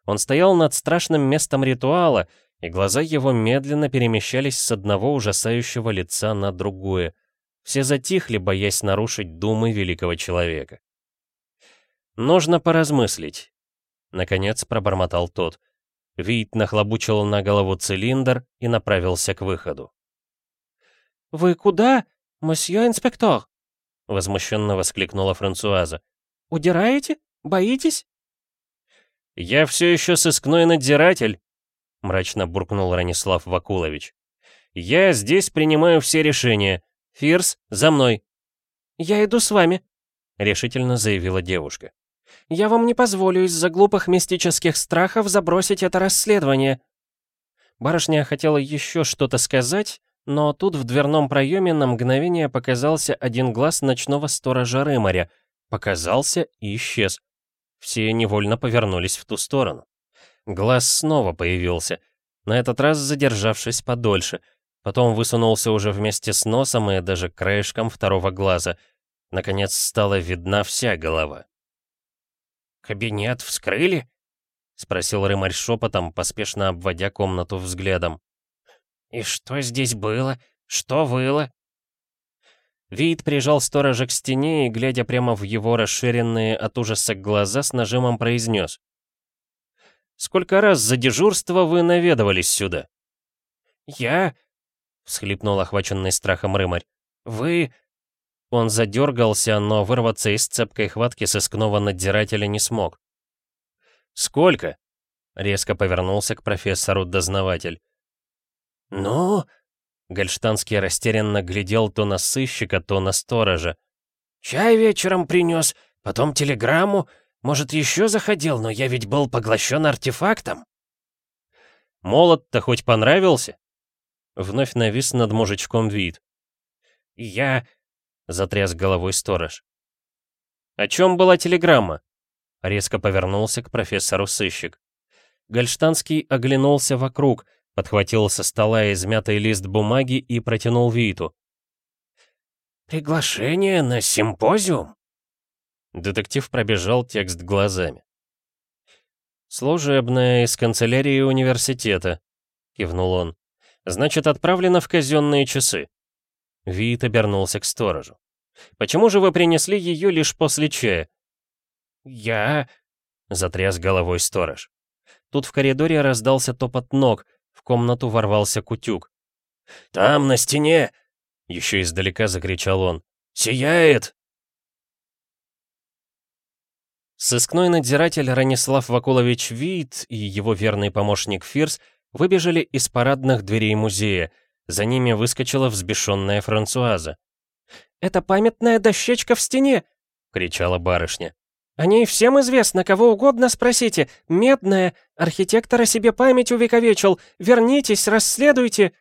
Он стоял над страшным местом ритуала, и глаза его медленно перемещались с одного ужасающего лица на другое. Все затихли, боясь нарушить думы великого человека. Нужно поразмыслить. Наконец пробормотал тот. Вид нахлобучил на голову цилиндр и направился к выходу. «Вы куда, мосье инспектор?» Возмущенно воскликнула Франсуаза. «Удираете? Боитесь?» «Я все еще сыскной надзиратель», — мрачно буркнул Ранислав Вакулович. «Я здесь принимаю все решения. Фирс, за мной». «Я иду с вами», — решительно заявила девушка. Я вам не позволю из-за глупых мистических страхов забросить это расследование». Барышня хотела еще что-то сказать, но тут в дверном проеме на мгновение показался один глаз ночного сторожа Рымаря. Показался и исчез. Все невольно повернулись в ту сторону. Глаз снова появился, на этот раз задержавшись подольше. Потом высунулся уже вместе с носом и даже краешком второго глаза. Наконец стала видна вся голова. «Кабинет вскрыли?» — спросил Рымарь шепотом, поспешно обводя комнату взглядом. «И что здесь было? Что было?» Вид прижал сторожа к стене и, глядя прямо в его расширенные от ужаса глаза, с нажимом произнес. «Сколько раз за дежурство вы наведывались сюда?» «Я...» — всхлипнул охваченный страхом Рымарь. «Вы... Он задергался, но вырваться из цепкой хватки сыскного надзирателя не смог. «Сколько?» — резко повернулся к профессору дознаватель. «Ну?» — Гольштанский растерянно глядел то на сыщика, то на сторожа. «Чай вечером принес, потом телеграмму. Может, еще заходил, но я ведь был поглощен артефактом». «Молот-то хоть понравился?» Вновь навис над мужичком вид. «Я... — затряс головой сторож. «О чем была телеграмма?» Резко повернулся к профессору сыщик. Гольштанский оглянулся вокруг, подхватил со стола измятый лист бумаги и протянул Виту. «Приглашение на симпозиум?» Детектив пробежал текст глазами. «Служебное из канцелярии университета», — кивнул он. «Значит, отправлено в казенные часы». Вит обернулся к сторожу. «Почему же вы принесли ее лишь после чая?» «Я...» — затряс головой сторож. Тут в коридоре раздался топот ног, в комнату ворвался Кутюк. «Там, на стене!» — еще издалека закричал он. «Сияет!» Сыскной надзиратель Ранислав Вакулович Вит и его верный помощник Фирс выбежали из парадных дверей музея — за ними выскочила взбешенная Франсуаза. «Это памятная дощечка в стене!» — кричала барышня. «О ней всем известно, кого угодно спросите. Медная, архитектор о себе память увековечил. Вернитесь, расследуйте!»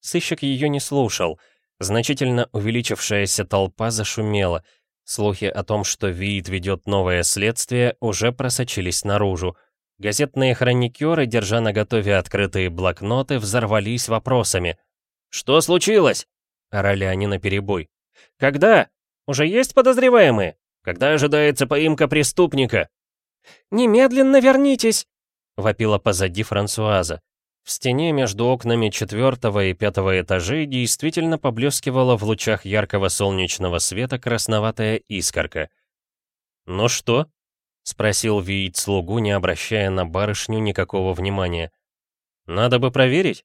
Сыщик ее не слушал. Значительно увеличившаяся толпа зашумела. Слухи о том, что Виит ведет новое следствие, уже просочились наружу. Газетные хроникеры, держа наготове открытые блокноты, взорвались вопросами. «Что случилось?» — орали они наперебой. «Когда? Уже есть подозреваемые? Когда ожидается поимка преступника?» «Немедленно вернитесь!» — вопила позади Франсуаза. В стене между окнами четвертого и пятого этажей действительно поблескивала в лучах яркого солнечного света красноватая искорка. «Ну что?» — спросил Виит слугу, не обращая на барышню никакого внимания. «Надо бы проверить?»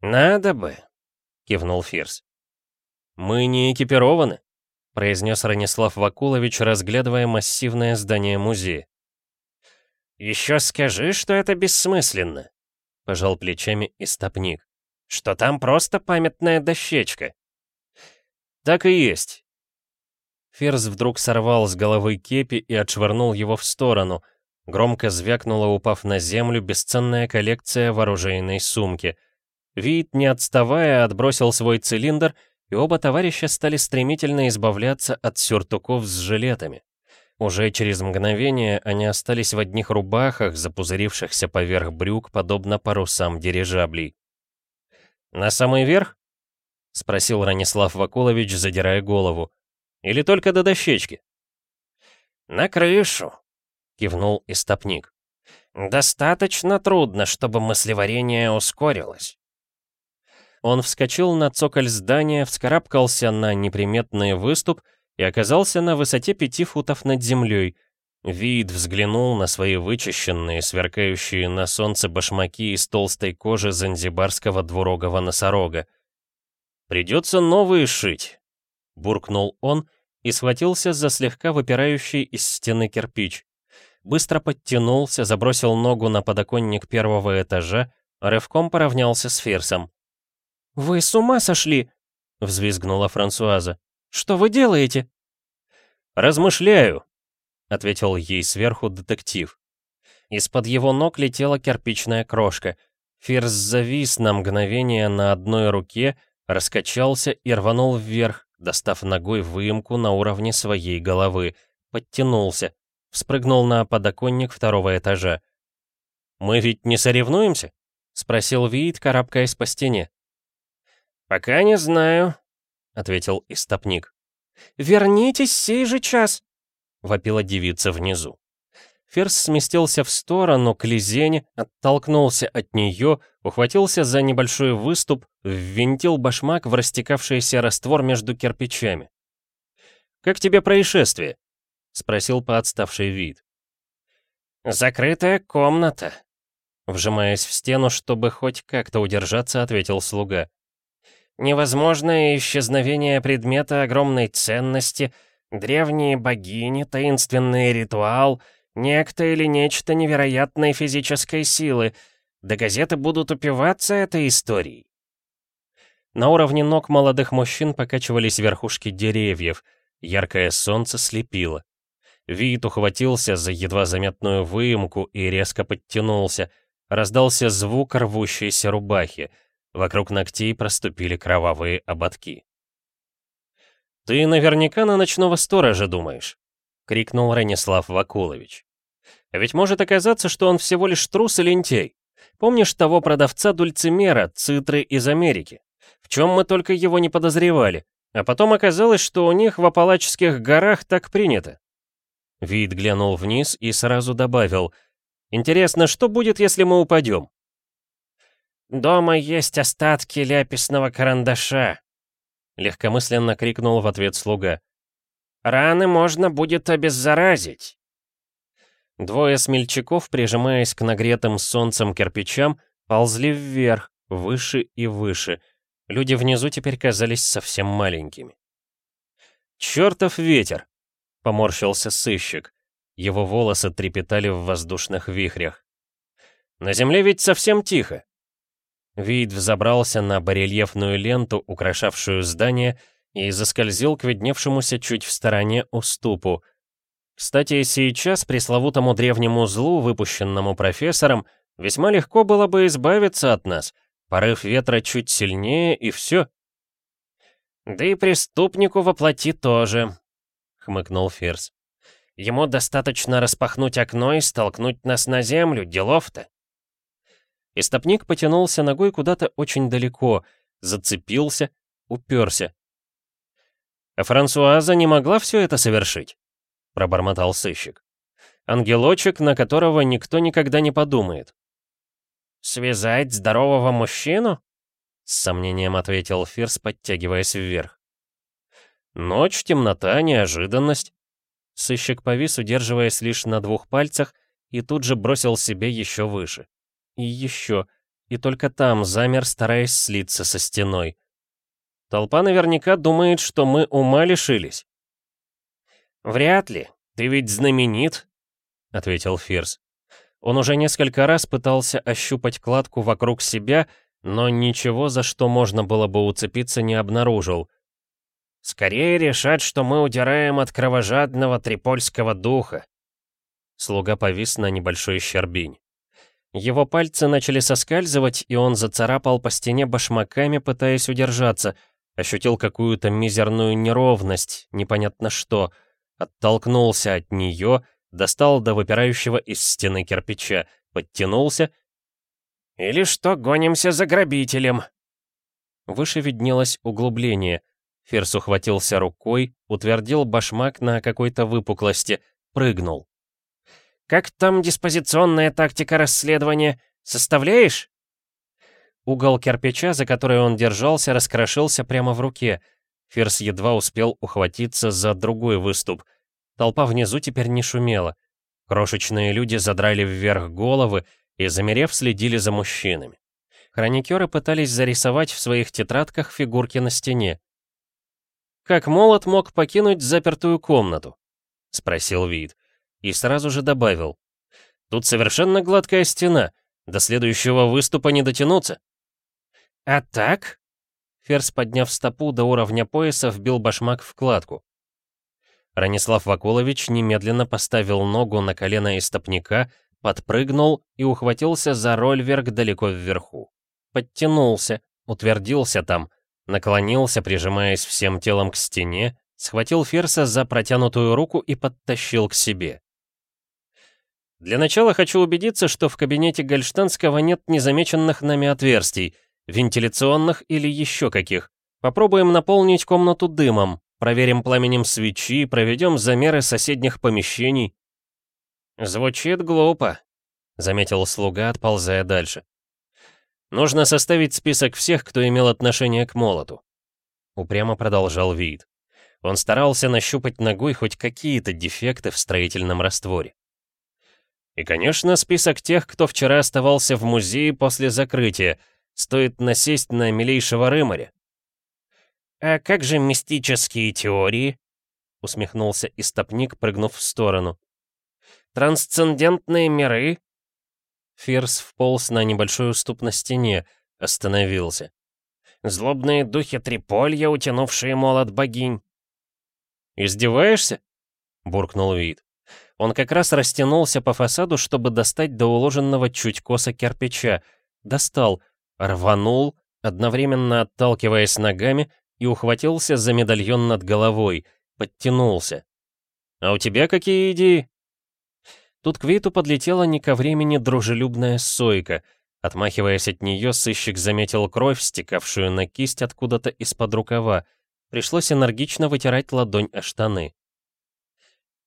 «Надо бы», — кивнул Фирс. «Мы не экипированы», — произнес Ранислав Вакулович, разглядывая массивное здание музея. «Еще скажи, что это бессмысленно», — пожал плечами истопник. «Что там просто памятная дощечка». «Так и есть». Ферз вдруг сорвал с головы кепи и отшвырнул его в сторону. Громко звякнула, упав на землю, бесценная коллекция вооружейной сумки. Вид, не отставая, отбросил свой цилиндр, и оба товарища стали стремительно избавляться от сюртуков с жилетами. Уже через мгновение они остались в одних рубахах, запузырившихся поверх брюк, подобно парусам дирижаблей. «На самый верх?» — спросил Ранислав Вакулович, задирая голову. «Или только до дощечки?» «На крышу», — кивнул истопник. «Достаточно трудно, чтобы мыслеварение ускорилось». Он вскочил на цоколь здания, вскарабкался на неприметный выступ и оказался на высоте пяти футов над землей. Вид взглянул на свои вычищенные, сверкающие на солнце башмаки из толстой кожи занзибарского двурогого носорога. «Придется новые шить», — буркнул он и схватился за слегка выпирающий из стены кирпич. Быстро подтянулся, забросил ногу на подоконник первого этажа, рывком поравнялся с Ферсом. «Вы с ума сошли!» — взвизгнула Франсуаза. Что вы делаете?» «Размышляю», — ответил ей сверху детектив. Из-под его ног летела кирпичная крошка. Фирс завис на мгновение на одной руке, раскачался и рванул вверх, достав ногой выемку на уровне своей головы, подтянулся, вспрыгнул на подоконник второго этажа. «Мы ведь не соревнуемся?» — спросил Виит, карабкаясь по стене. «Пока не знаю», — ответил истопник. «Вернитесь сей же час!» — вопила девица внизу. Ферс сместился в сторону к Лизене, оттолкнулся от нее, ухватился за небольшой выступ, ввинтил башмак в растекавшийся раствор между кирпичами. «Как тебе происшествие?» — спросил поотставший вид. «Закрытая комната», — вжимаясь в стену, чтобы хоть как-то удержаться, ответил слуга. Невозможное исчезновение предмета огромной ценности, древние богини, таинственный ритуал, некто или нечто невероятной физической силы. Да газеты будут упиваться этой историей. На уровне ног молодых мужчин покачивались верхушки деревьев. Яркое солнце слепило. Вид ухватился за едва заметную выемку и резко подтянулся. Раздался звук рвущейся рубахи — Вокруг ногтей проступили кровавые ободки. «Ты наверняка на ночного сторожа думаешь», — крикнул Ранислав Вакулович. «А ведь может оказаться, что он всего лишь трус и лентяй. Помнишь того продавца дульцимера, цитры из Америки? В чем мы только его не подозревали, а потом оказалось, что у них в Апалачских горах так принято». Вид глянул вниз и сразу добавил, «Интересно, что будет, если мы упадем?» «Дома есть остатки ляписного карандаша», — легкомысленно крикнул в ответ слуга. «Раны можно будет обеззаразить». Двое смельчаков, прижимаясь к нагретым солнцем кирпичам, ползли вверх, выше и выше. Люди внизу теперь казались совсем маленькими. «Чёртов ветер!» — поморщился сыщик. Его волосы трепетали в воздушных вихрях. «На земле ведь совсем тихо. Вид взобрался на барельефную ленту, украшавшую здание, и заскользил к видневшемуся чуть в стороне уступу. Кстати, сейчас пресловутому древнему злу, выпущенному профессором, весьма легко было бы избавиться от нас. Порыв ветра чуть сильнее, и все. «Да и преступнику воплоти тоже», — хмыкнул Фирс. «Ему достаточно распахнуть окно и столкнуть нас на землю, делов-то». Истопник потянулся ногой куда-то очень далеко, зацепился, уперся. «А Франсуаза не могла все это совершить?» — пробормотал сыщик. «Ангелочек, на которого никто никогда не подумает». «Связать здорового мужчину?» — с сомнением ответил Фирс, подтягиваясь вверх. «Ночь, темнота, неожиданность». Сыщик повис, удерживаясь лишь на двух пальцах, и тут же бросил себе еще выше. И еще, и только там замер, стараясь слиться со стеной. Толпа наверняка думает, что мы ума лишились. «Вряд ли. Ты ведь знаменит», — ответил Фирс. Он уже несколько раз пытался ощупать кладку вокруг себя, но ничего, за что можно было бы уцепиться, не обнаружил. «Скорее решат, что мы удираем от кровожадного трипольского духа». Слуга повис на небольшой щербинь. Его пальцы начали соскальзывать, и он зацарапал по стене башмаками, пытаясь удержаться, ощутил какую-то мизерную неровность, непонятно что — оттолкнулся от нее, достал до выпирающего из стены кирпича, подтянулся. «Или что, гонимся за грабителем?» Выше виднелось углубление. Ферс ухватился рукой, утвердил башмак на какой-то выпуклости, прыгнул. «Как там диспозиционная тактика расследования? Составляешь?» Угол кирпича, за который он держался, раскрошился прямо в руке — Ферс едва успел ухватиться за другой выступ. Толпа внизу теперь не шумела. Крошечные люди задрали вверх головы и, замерев, следили за мужчинами. Хроникеры пытались зарисовать в своих тетрадках фигурки на стене. «Как молот мог покинуть запертую комнату?» — спросил Вид. И сразу же добавил. «Тут совершенно гладкая стена. До следующего выступа не дотянуться». «А так?» Ферс, подняв стопу до уровня пояса, вбил башмак в кладку. Ранислав Вакулович немедленно поставил ногу на колено истопника, подпрыгнул и ухватился за рольверк далеко вверху. Подтянулся, утвердился там, наклонился, прижимаясь всем телом к стене, схватил Ферса за протянутую руку и подтащил к себе. Для начала хочу убедиться, что в кабинете Гольштанского нет незамеченных нами отверстий, Вентиляционных или еще каких. Попробуем наполнить комнату дымом, проверим пламенем свечи, проведем замеры соседних помещений. Звучит глупо, заметил слуга, отползая дальше. Нужно составить список всех, кто имел отношение к молоту. Упрямо продолжал вид. Он старался нащупать ногой хоть какие-то дефекты в строительном растворе. И, конечно, список тех, кто вчера оставался в музее после закрытия, Стоит насесть на милейшего рымаря. «А как же мистические теории?» — усмехнулся истопник, прыгнув в сторону. «Трансцендентные миры?» Фирс вполз на небольшой уступ на стене, остановился. «Злобные духи Триполья, утянувшие молот богинь». «Издеваешься?» — буркнул Вид. Он как раз растянулся по фасаду, чтобы достать до уложенного чуть косо кирпича. Достал — Рванул, одновременно отталкиваясь ногами, и ухватился за медальон над головой, подтянулся. «А у тебя какие идеи?» Тут к Виту подлетела не ко времени дружелюбная сойка. Отмахиваясь от нее, сыщик заметил кровь, стекавшую на кисть откуда-то из-под рукава. Пришлось энергично вытирать ладонь о штаны.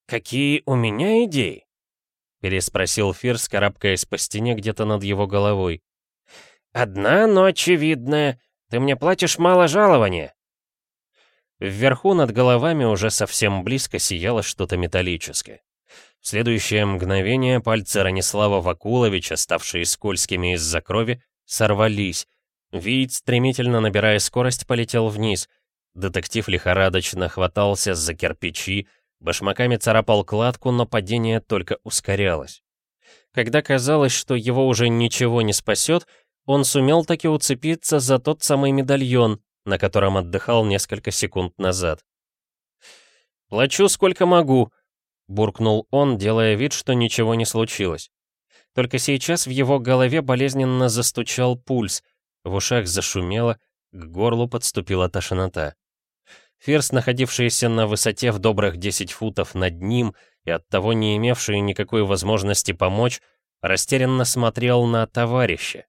«Какие у меня идеи?» — переспросил Фирс, карабкаясь по стене где-то над его головой. «Одна, но очевидная. Ты мне платишь мало жалования». Вверху над головами уже совсем близко сияло что-то металлическое. В следующее мгновение пальцы Ранислава Вакуловича, ставшие скользкими из-за крови, сорвались. Вид, стремительно набирая скорость, полетел вниз. Детектив лихорадочно хватался за кирпичи, башмаками царапал кладку, но падение только ускорялось. Когда казалось, что его уже ничего не спасет, он сумел таки уцепиться за тот самый медальон, на котором отдыхал несколько секунд назад. «Плачу сколько могу», буркнул он, делая вид, что ничего не случилось. Только сейчас в его голове болезненно застучал пульс, в ушах зашумело, к горлу подступила тошнота. Ферс, находившийся на высоте в добрых 10 футов над ним и оттого не имевший никакой возможности помочь, растерянно смотрел на товарища.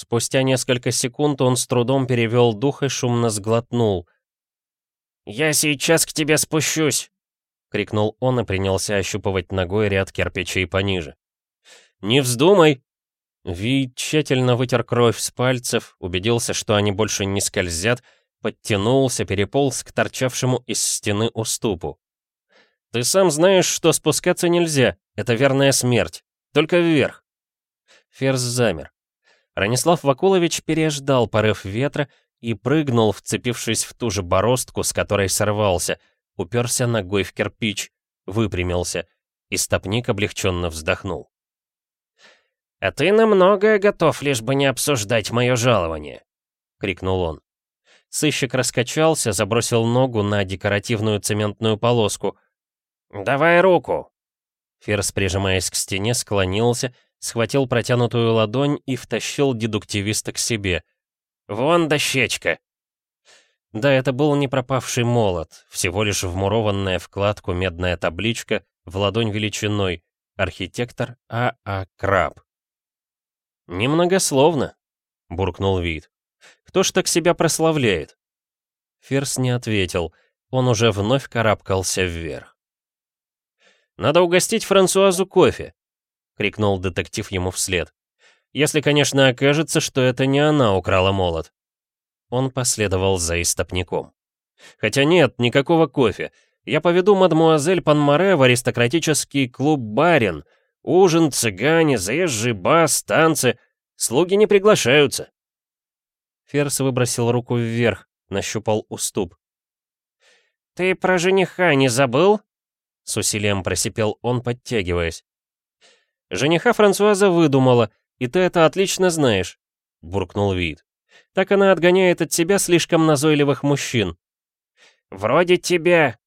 Спустя несколько секунд он с трудом перевел дух и шумно сглотнул. «Я сейчас к тебе спущусь!» — крикнул он и принялся ощупывать ногой ряд кирпичей пониже. «Не вздумай!» Ви тщательно вытер кровь с пальцев, убедился, что они больше не скользят, подтянулся, переполз к торчавшему из стены уступу. «Ты сам знаешь, что спускаться нельзя, это верная смерть, только вверх!» Ферзь замер. Ранислав Вакулович переждал порыв ветра и прыгнул, вцепившись в ту же бороздку, с которой сорвался, уперся ногой в кирпич, выпрямился, и стопник облегченно вздохнул. «А ты на многое готов, лишь бы не обсуждать мое жалование!» — крикнул он. Сыщик раскачался, забросил ногу на декоративную цементную полоску. «Давай руку!» Ферс, прижимаясь к стене, склонился, схватил протянутую ладонь и втащил дедуктивиста к себе. «Вон дощечка!» Да, это был не пропавший молот, всего лишь вмурованная вкладку медная табличка в ладонь величиной «Архитектор А.А. А. Краб». «Немногословно», — буркнул Вид. «Кто ж так себя прославляет?» Ферс не ответил, он уже вновь карабкался вверх. «Надо угостить Франсуазу кофе», — крикнул детектив ему вслед. «Если, конечно, окажется, что это не она украла молот». Он последовал за истопником. «Хотя нет, никакого кофе. Я поведу мадмуазель Панмаре в аристократический клуб «Барин». Ужин, цыгане, заезжий бас, танцы. Слуги не приглашаются». Ферс выбросил руку вверх, нащупал уступ. «Ты про жениха не забыл?» С усилием просипел он, подтягиваясь. «Жениха Франсуаза выдумала, и ты это отлично знаешь», — буркнул Вид. Так она отгоняет от себя слишком назойливых мужчин. «Вроде тебя».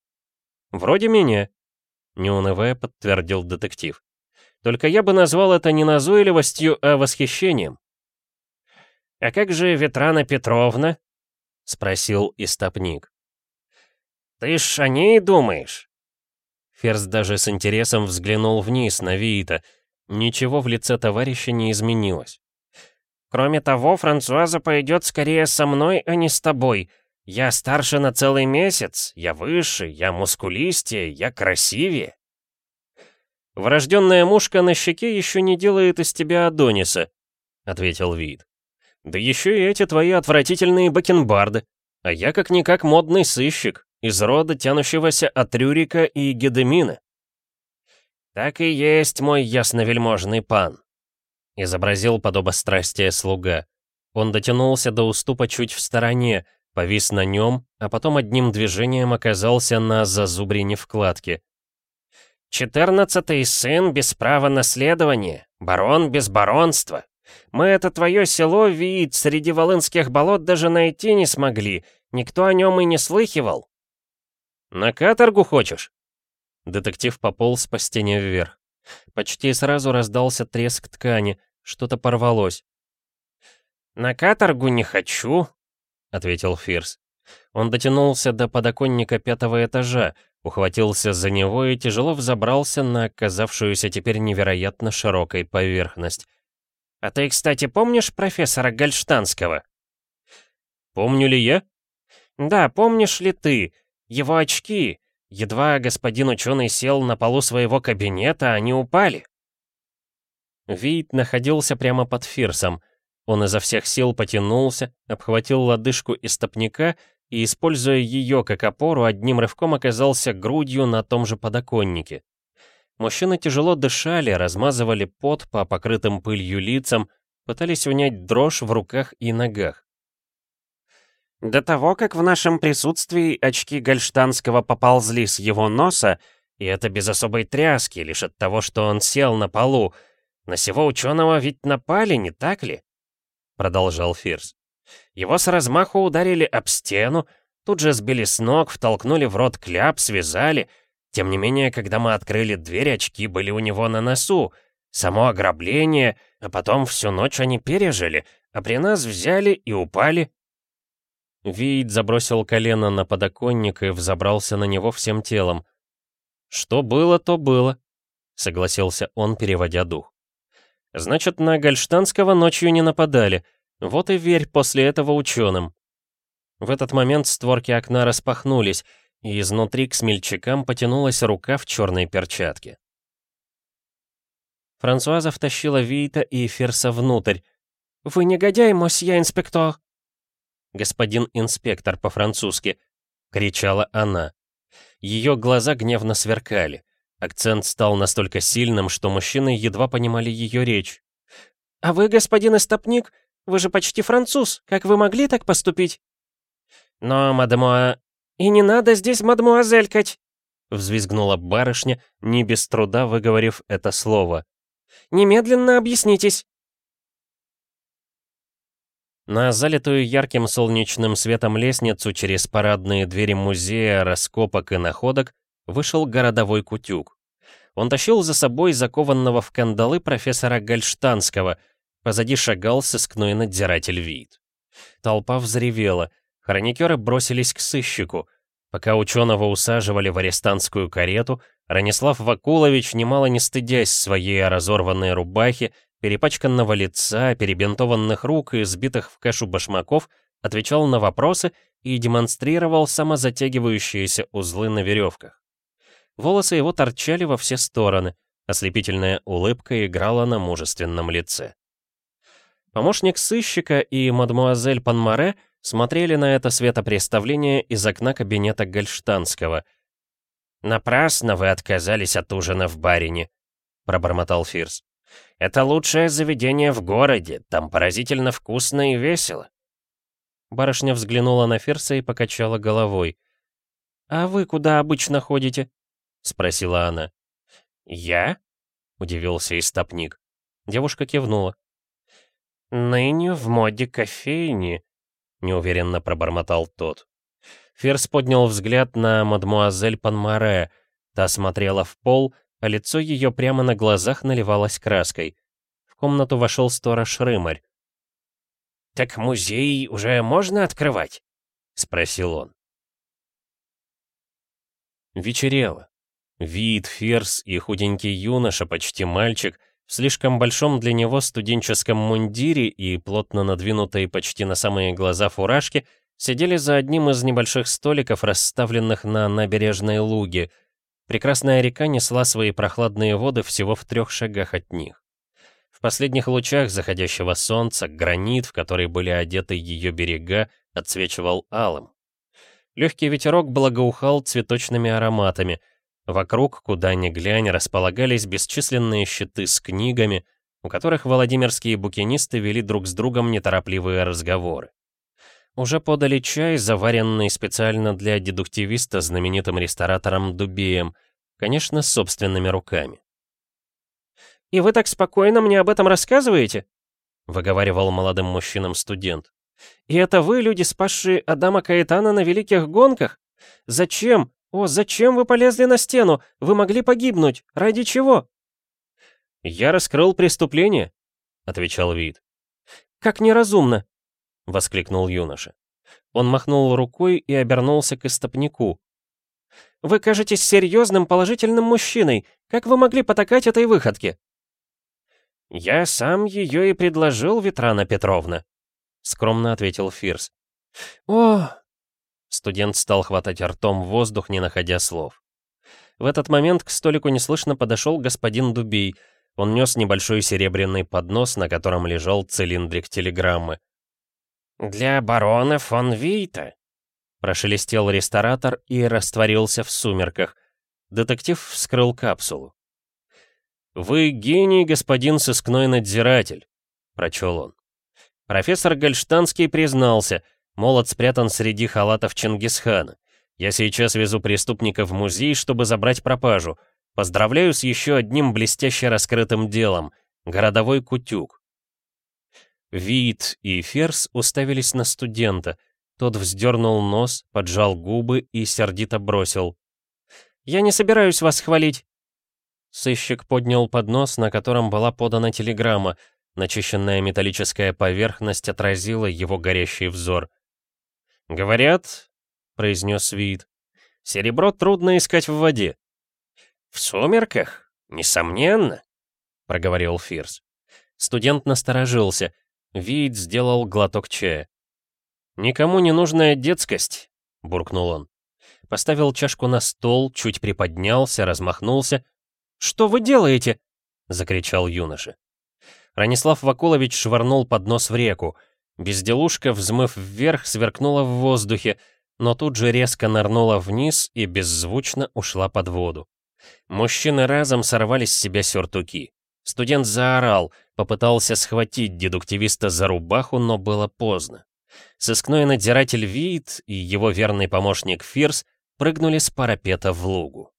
«Вроде меня», — не унывая подтвердил детектив. «Только я бы назвал это не назойливостью, а восхищением». «А как же Ветрана Петровна?» — спросил истопник. «Ты ж о ней думаешь?» Ферзь даже с интересом взглянул вниз на Виита. Ничего в лице товарища не изменилось. Кроме того, Франсуаза пойдет скорее со мной, а не с тобой. Я старше на целый месяц, я выше, я мускулистее, я красивее. «Врожденная мушка на щеке еще не делает из тебя Адониса», — ответил Вид. «Да еще и эти твои отвратительные бакенбарды. А я как-никак модный сыщик, из рода, тянущегося от Рюрика и Гедемина». «Так и есть, мой ясновельможный пан», — изобразил подобострастие слуга. Он дотянулся до уступа чуть в стороне, повис на нем, а потом одним движением оказался на зазубрине вкладки. «Четырнадцатый сын без права наследования, барон без баронства. Мы это твое село, вид, среди волынских болот даже найти не смогли, никто о нем и не слыхивал». «На каторгу хочешь?» Детектив пополз по стене вверх. Почти сразу раздался треск ткани, что-то порвалось. «На каторгу не хочу», — ответил Фирс. Он дотянулся до подоконника пятого этажа, ухватился за него и тяжело взобрался на оказавшуюся теперь невероятно широкой поверхность. «А ты, кстати, помнишь профессора Гальштанского?» «Помню ли я?» «Да, помнишь ли ты? Его очки, Едва господин ученый сел на полу своего кабинета, они упали. Вид находился прямо под Фирсом. Он изо всех сил потянулся, обхватил лодыжку истопника и, используя ее как опору, одним рывком оказался грудью на том же подоконнике. Мужчины тяжело дышали, размазывали пот по покрытым пылью лицам, пытались унять дрожь в руках и ногах. До того, как в нашем присутствии очки Гольштанского поползли с его носа, и это без особой тряски, лишь от того, что он сел на полу, на сего ученого ведь напали, не так ли? Продолжал Фирс. Его с размаху ударили об стену, тут же сбили с ног, втолкнули в рот кляп, связали. Тем не менее, когда мы открыли дверь, очки были у него на носу. Само ограбление, а потом всю ночь они пережили, а при нас взяли и упали. Вид забросил колено на подоконник и взобрался на него всем телом. «Что было, то было», — согласился он, переводя дух. «Значит, на Гольштанского ночью не нападали. Вот и верь после этого ученым». В этот момент створки окна распахнулись, и изнутри к смельчакам потянулась рука в черной перчатке. Франсуаза втащила Вейта и Ферса внутрь. «Вы негодяй, мосье инспектор!» «Господин инспектор» по-французски, — кричала она. Ее глаза гневно сверкали. Акцент стал настолько сильным, что мужчины едва понимали ее речь. «А вы, господин истопник, вы же почти француз. Как вы могли так поступить?» «Но, мадемуа...» «И не надо здесь мадемуазелькать!» Взвизгнула барышня, не без труда выговорив это слово. «Немедленно объяснитесь!» На залитую ярким солнечным светом лестницу через парадные двери музея, раскопок и находок вышел городовой Кутюк. Он тащил за собой закованного в кандалы профессора Гальштанского, позади шагал сыскной надзиратель вид. Толпа взревела, хроникеры бросились к сыщику. Пока ученого усаживали в арестантскую карету, Ранислав Вакулович, немало не стыдясь своей разорванной рубахи, перепачканного лица, перебинтованных рук и сбитых в кашу башмаков, отвечал на вопросы и демонстрировал самозатягивающиеся узлы на веревках. Волосы его торчали во все стороны, ослепительная улыбка играла на мужественном лице. Помощник сыщика и мадмуазель Панмаре смотрели на это светопреставление из окна кабинета Гальштанского. «Напрасно вы отказались от ужина в барине», — пробормотал Фирс. Это лучшее заведение в городе, там поразительно вкусно и весело. Барышня взглянула на Ферса и покачала головой. «А вы куда обычно ходите?» — спросила она. «Я?» — удивился истопник. Девушка кивнула. «Ныне в моде кофейни», — неуверенно пробормотал тот. Ферс поднял взгляд на мадмуазель Панмаре. Та смотрела в пол, а лицо ее прямо на глазах наливалось краской. В комнату вошел сторож Рымарь. «Так музей уже можно открывать?» — спросил он. Вечерело. Вид, Ферс и худенький юноша, почти мальчик, в слишком большом для него студенческом мундире и плотно надвинутой почти на самые глаза фуражке сидели за одним из небольших столиков, расставленных на набережной луге — Прекрасная река несла свои прохладные воды всего в трех шагах от них. В последних лучах заходящего солнца гранит, в который были одеты ее берега, отсвечивал алым. Легкий ветерок благоухал цветочными ароматами. Вокруг, куда ни глянь, располагались бесчисленные щиты с книгами, у которых владимирские букинисты вели друг с другом неторопливые разговоры. Уже подали чай, заваренный специально для дедуктивиста знаменитым ресторатором Дубеем, конечно, собственными руками. «И вы так спокойно мне об этом рассказываете?» — выговаривал молодым мужчинам студент. «И это вы, люди, спасшие Адама Каэтана на великих гонках? Зачем? О, зачем вы полезли на стену? Вы могли погибнуть. Ради чего?» «Я раскрыл преступление», — отвечал Вид. «Как неразумно. — воскликнул юноша. Он махнул рукой и обернулся к истопнику. «Вы кажетесь серьезным, положительным мужчиной. Как вы могли потакать этой выходке?» «Я сам ее и предложил, Ветрана Петровна», — скромно ответил Фирс. «О!» Студент стал хватать ртом воздух, не находя слов. В этот момент к столику неслышно подошел господин Дубей. Он нес небольшой серебряный поднос, на котором лежал цилиндрик телеграммы. «Для барона фон Вейта», — прошелестел ресторатор и растворился в сумерках. Детектив вскрыл капсулу. «Вы гений, господин сыскной надзиратель», — прочел он. Профессор Гольштанский признался, молот спрятан среди халатов Чингисхана. Я сейчас везу преступника в музей, чтобы забрать пропажу. Поздравляю с еще одним блестяще раскрытым делом. Городовой кутюк. Вид и Ферс уставились на студента. Тот вздернул нос, поджал губы и сердито бросил. Я не собираюсь вас хвалить». Сыщик поднял поднос, на котором была подана телеграмма. Начищенная металлическая поверхность отразила его горящий взор. «Говорят», — произнес Вид, — «серебро трудно искать в воде». «В сумерках? Несомненно», — проговорил Фирс. Студент насторожился. Вид сделал глоток чая. «Никому не нужная детскость», — буркнул он. Поставил чашку на стол, чуть приподнялся, размахнулся. «Что вы делаете?» — закричал юноша. Ранислав Вакулович швырнул поднос в реку. Безделушка, взмыв вверх, сверкнула в воздухе, но тут же резко нырнула вниз и беззвучно ушла под воду. Мужчины разом сорвали с себя сюртуки. Студент заорал, попытался схватить дедуктивиста за рубаху, но было поздно. Сыскной надзиратель Виит и его верный помощник Фирс прыгнули с парапета в лугу.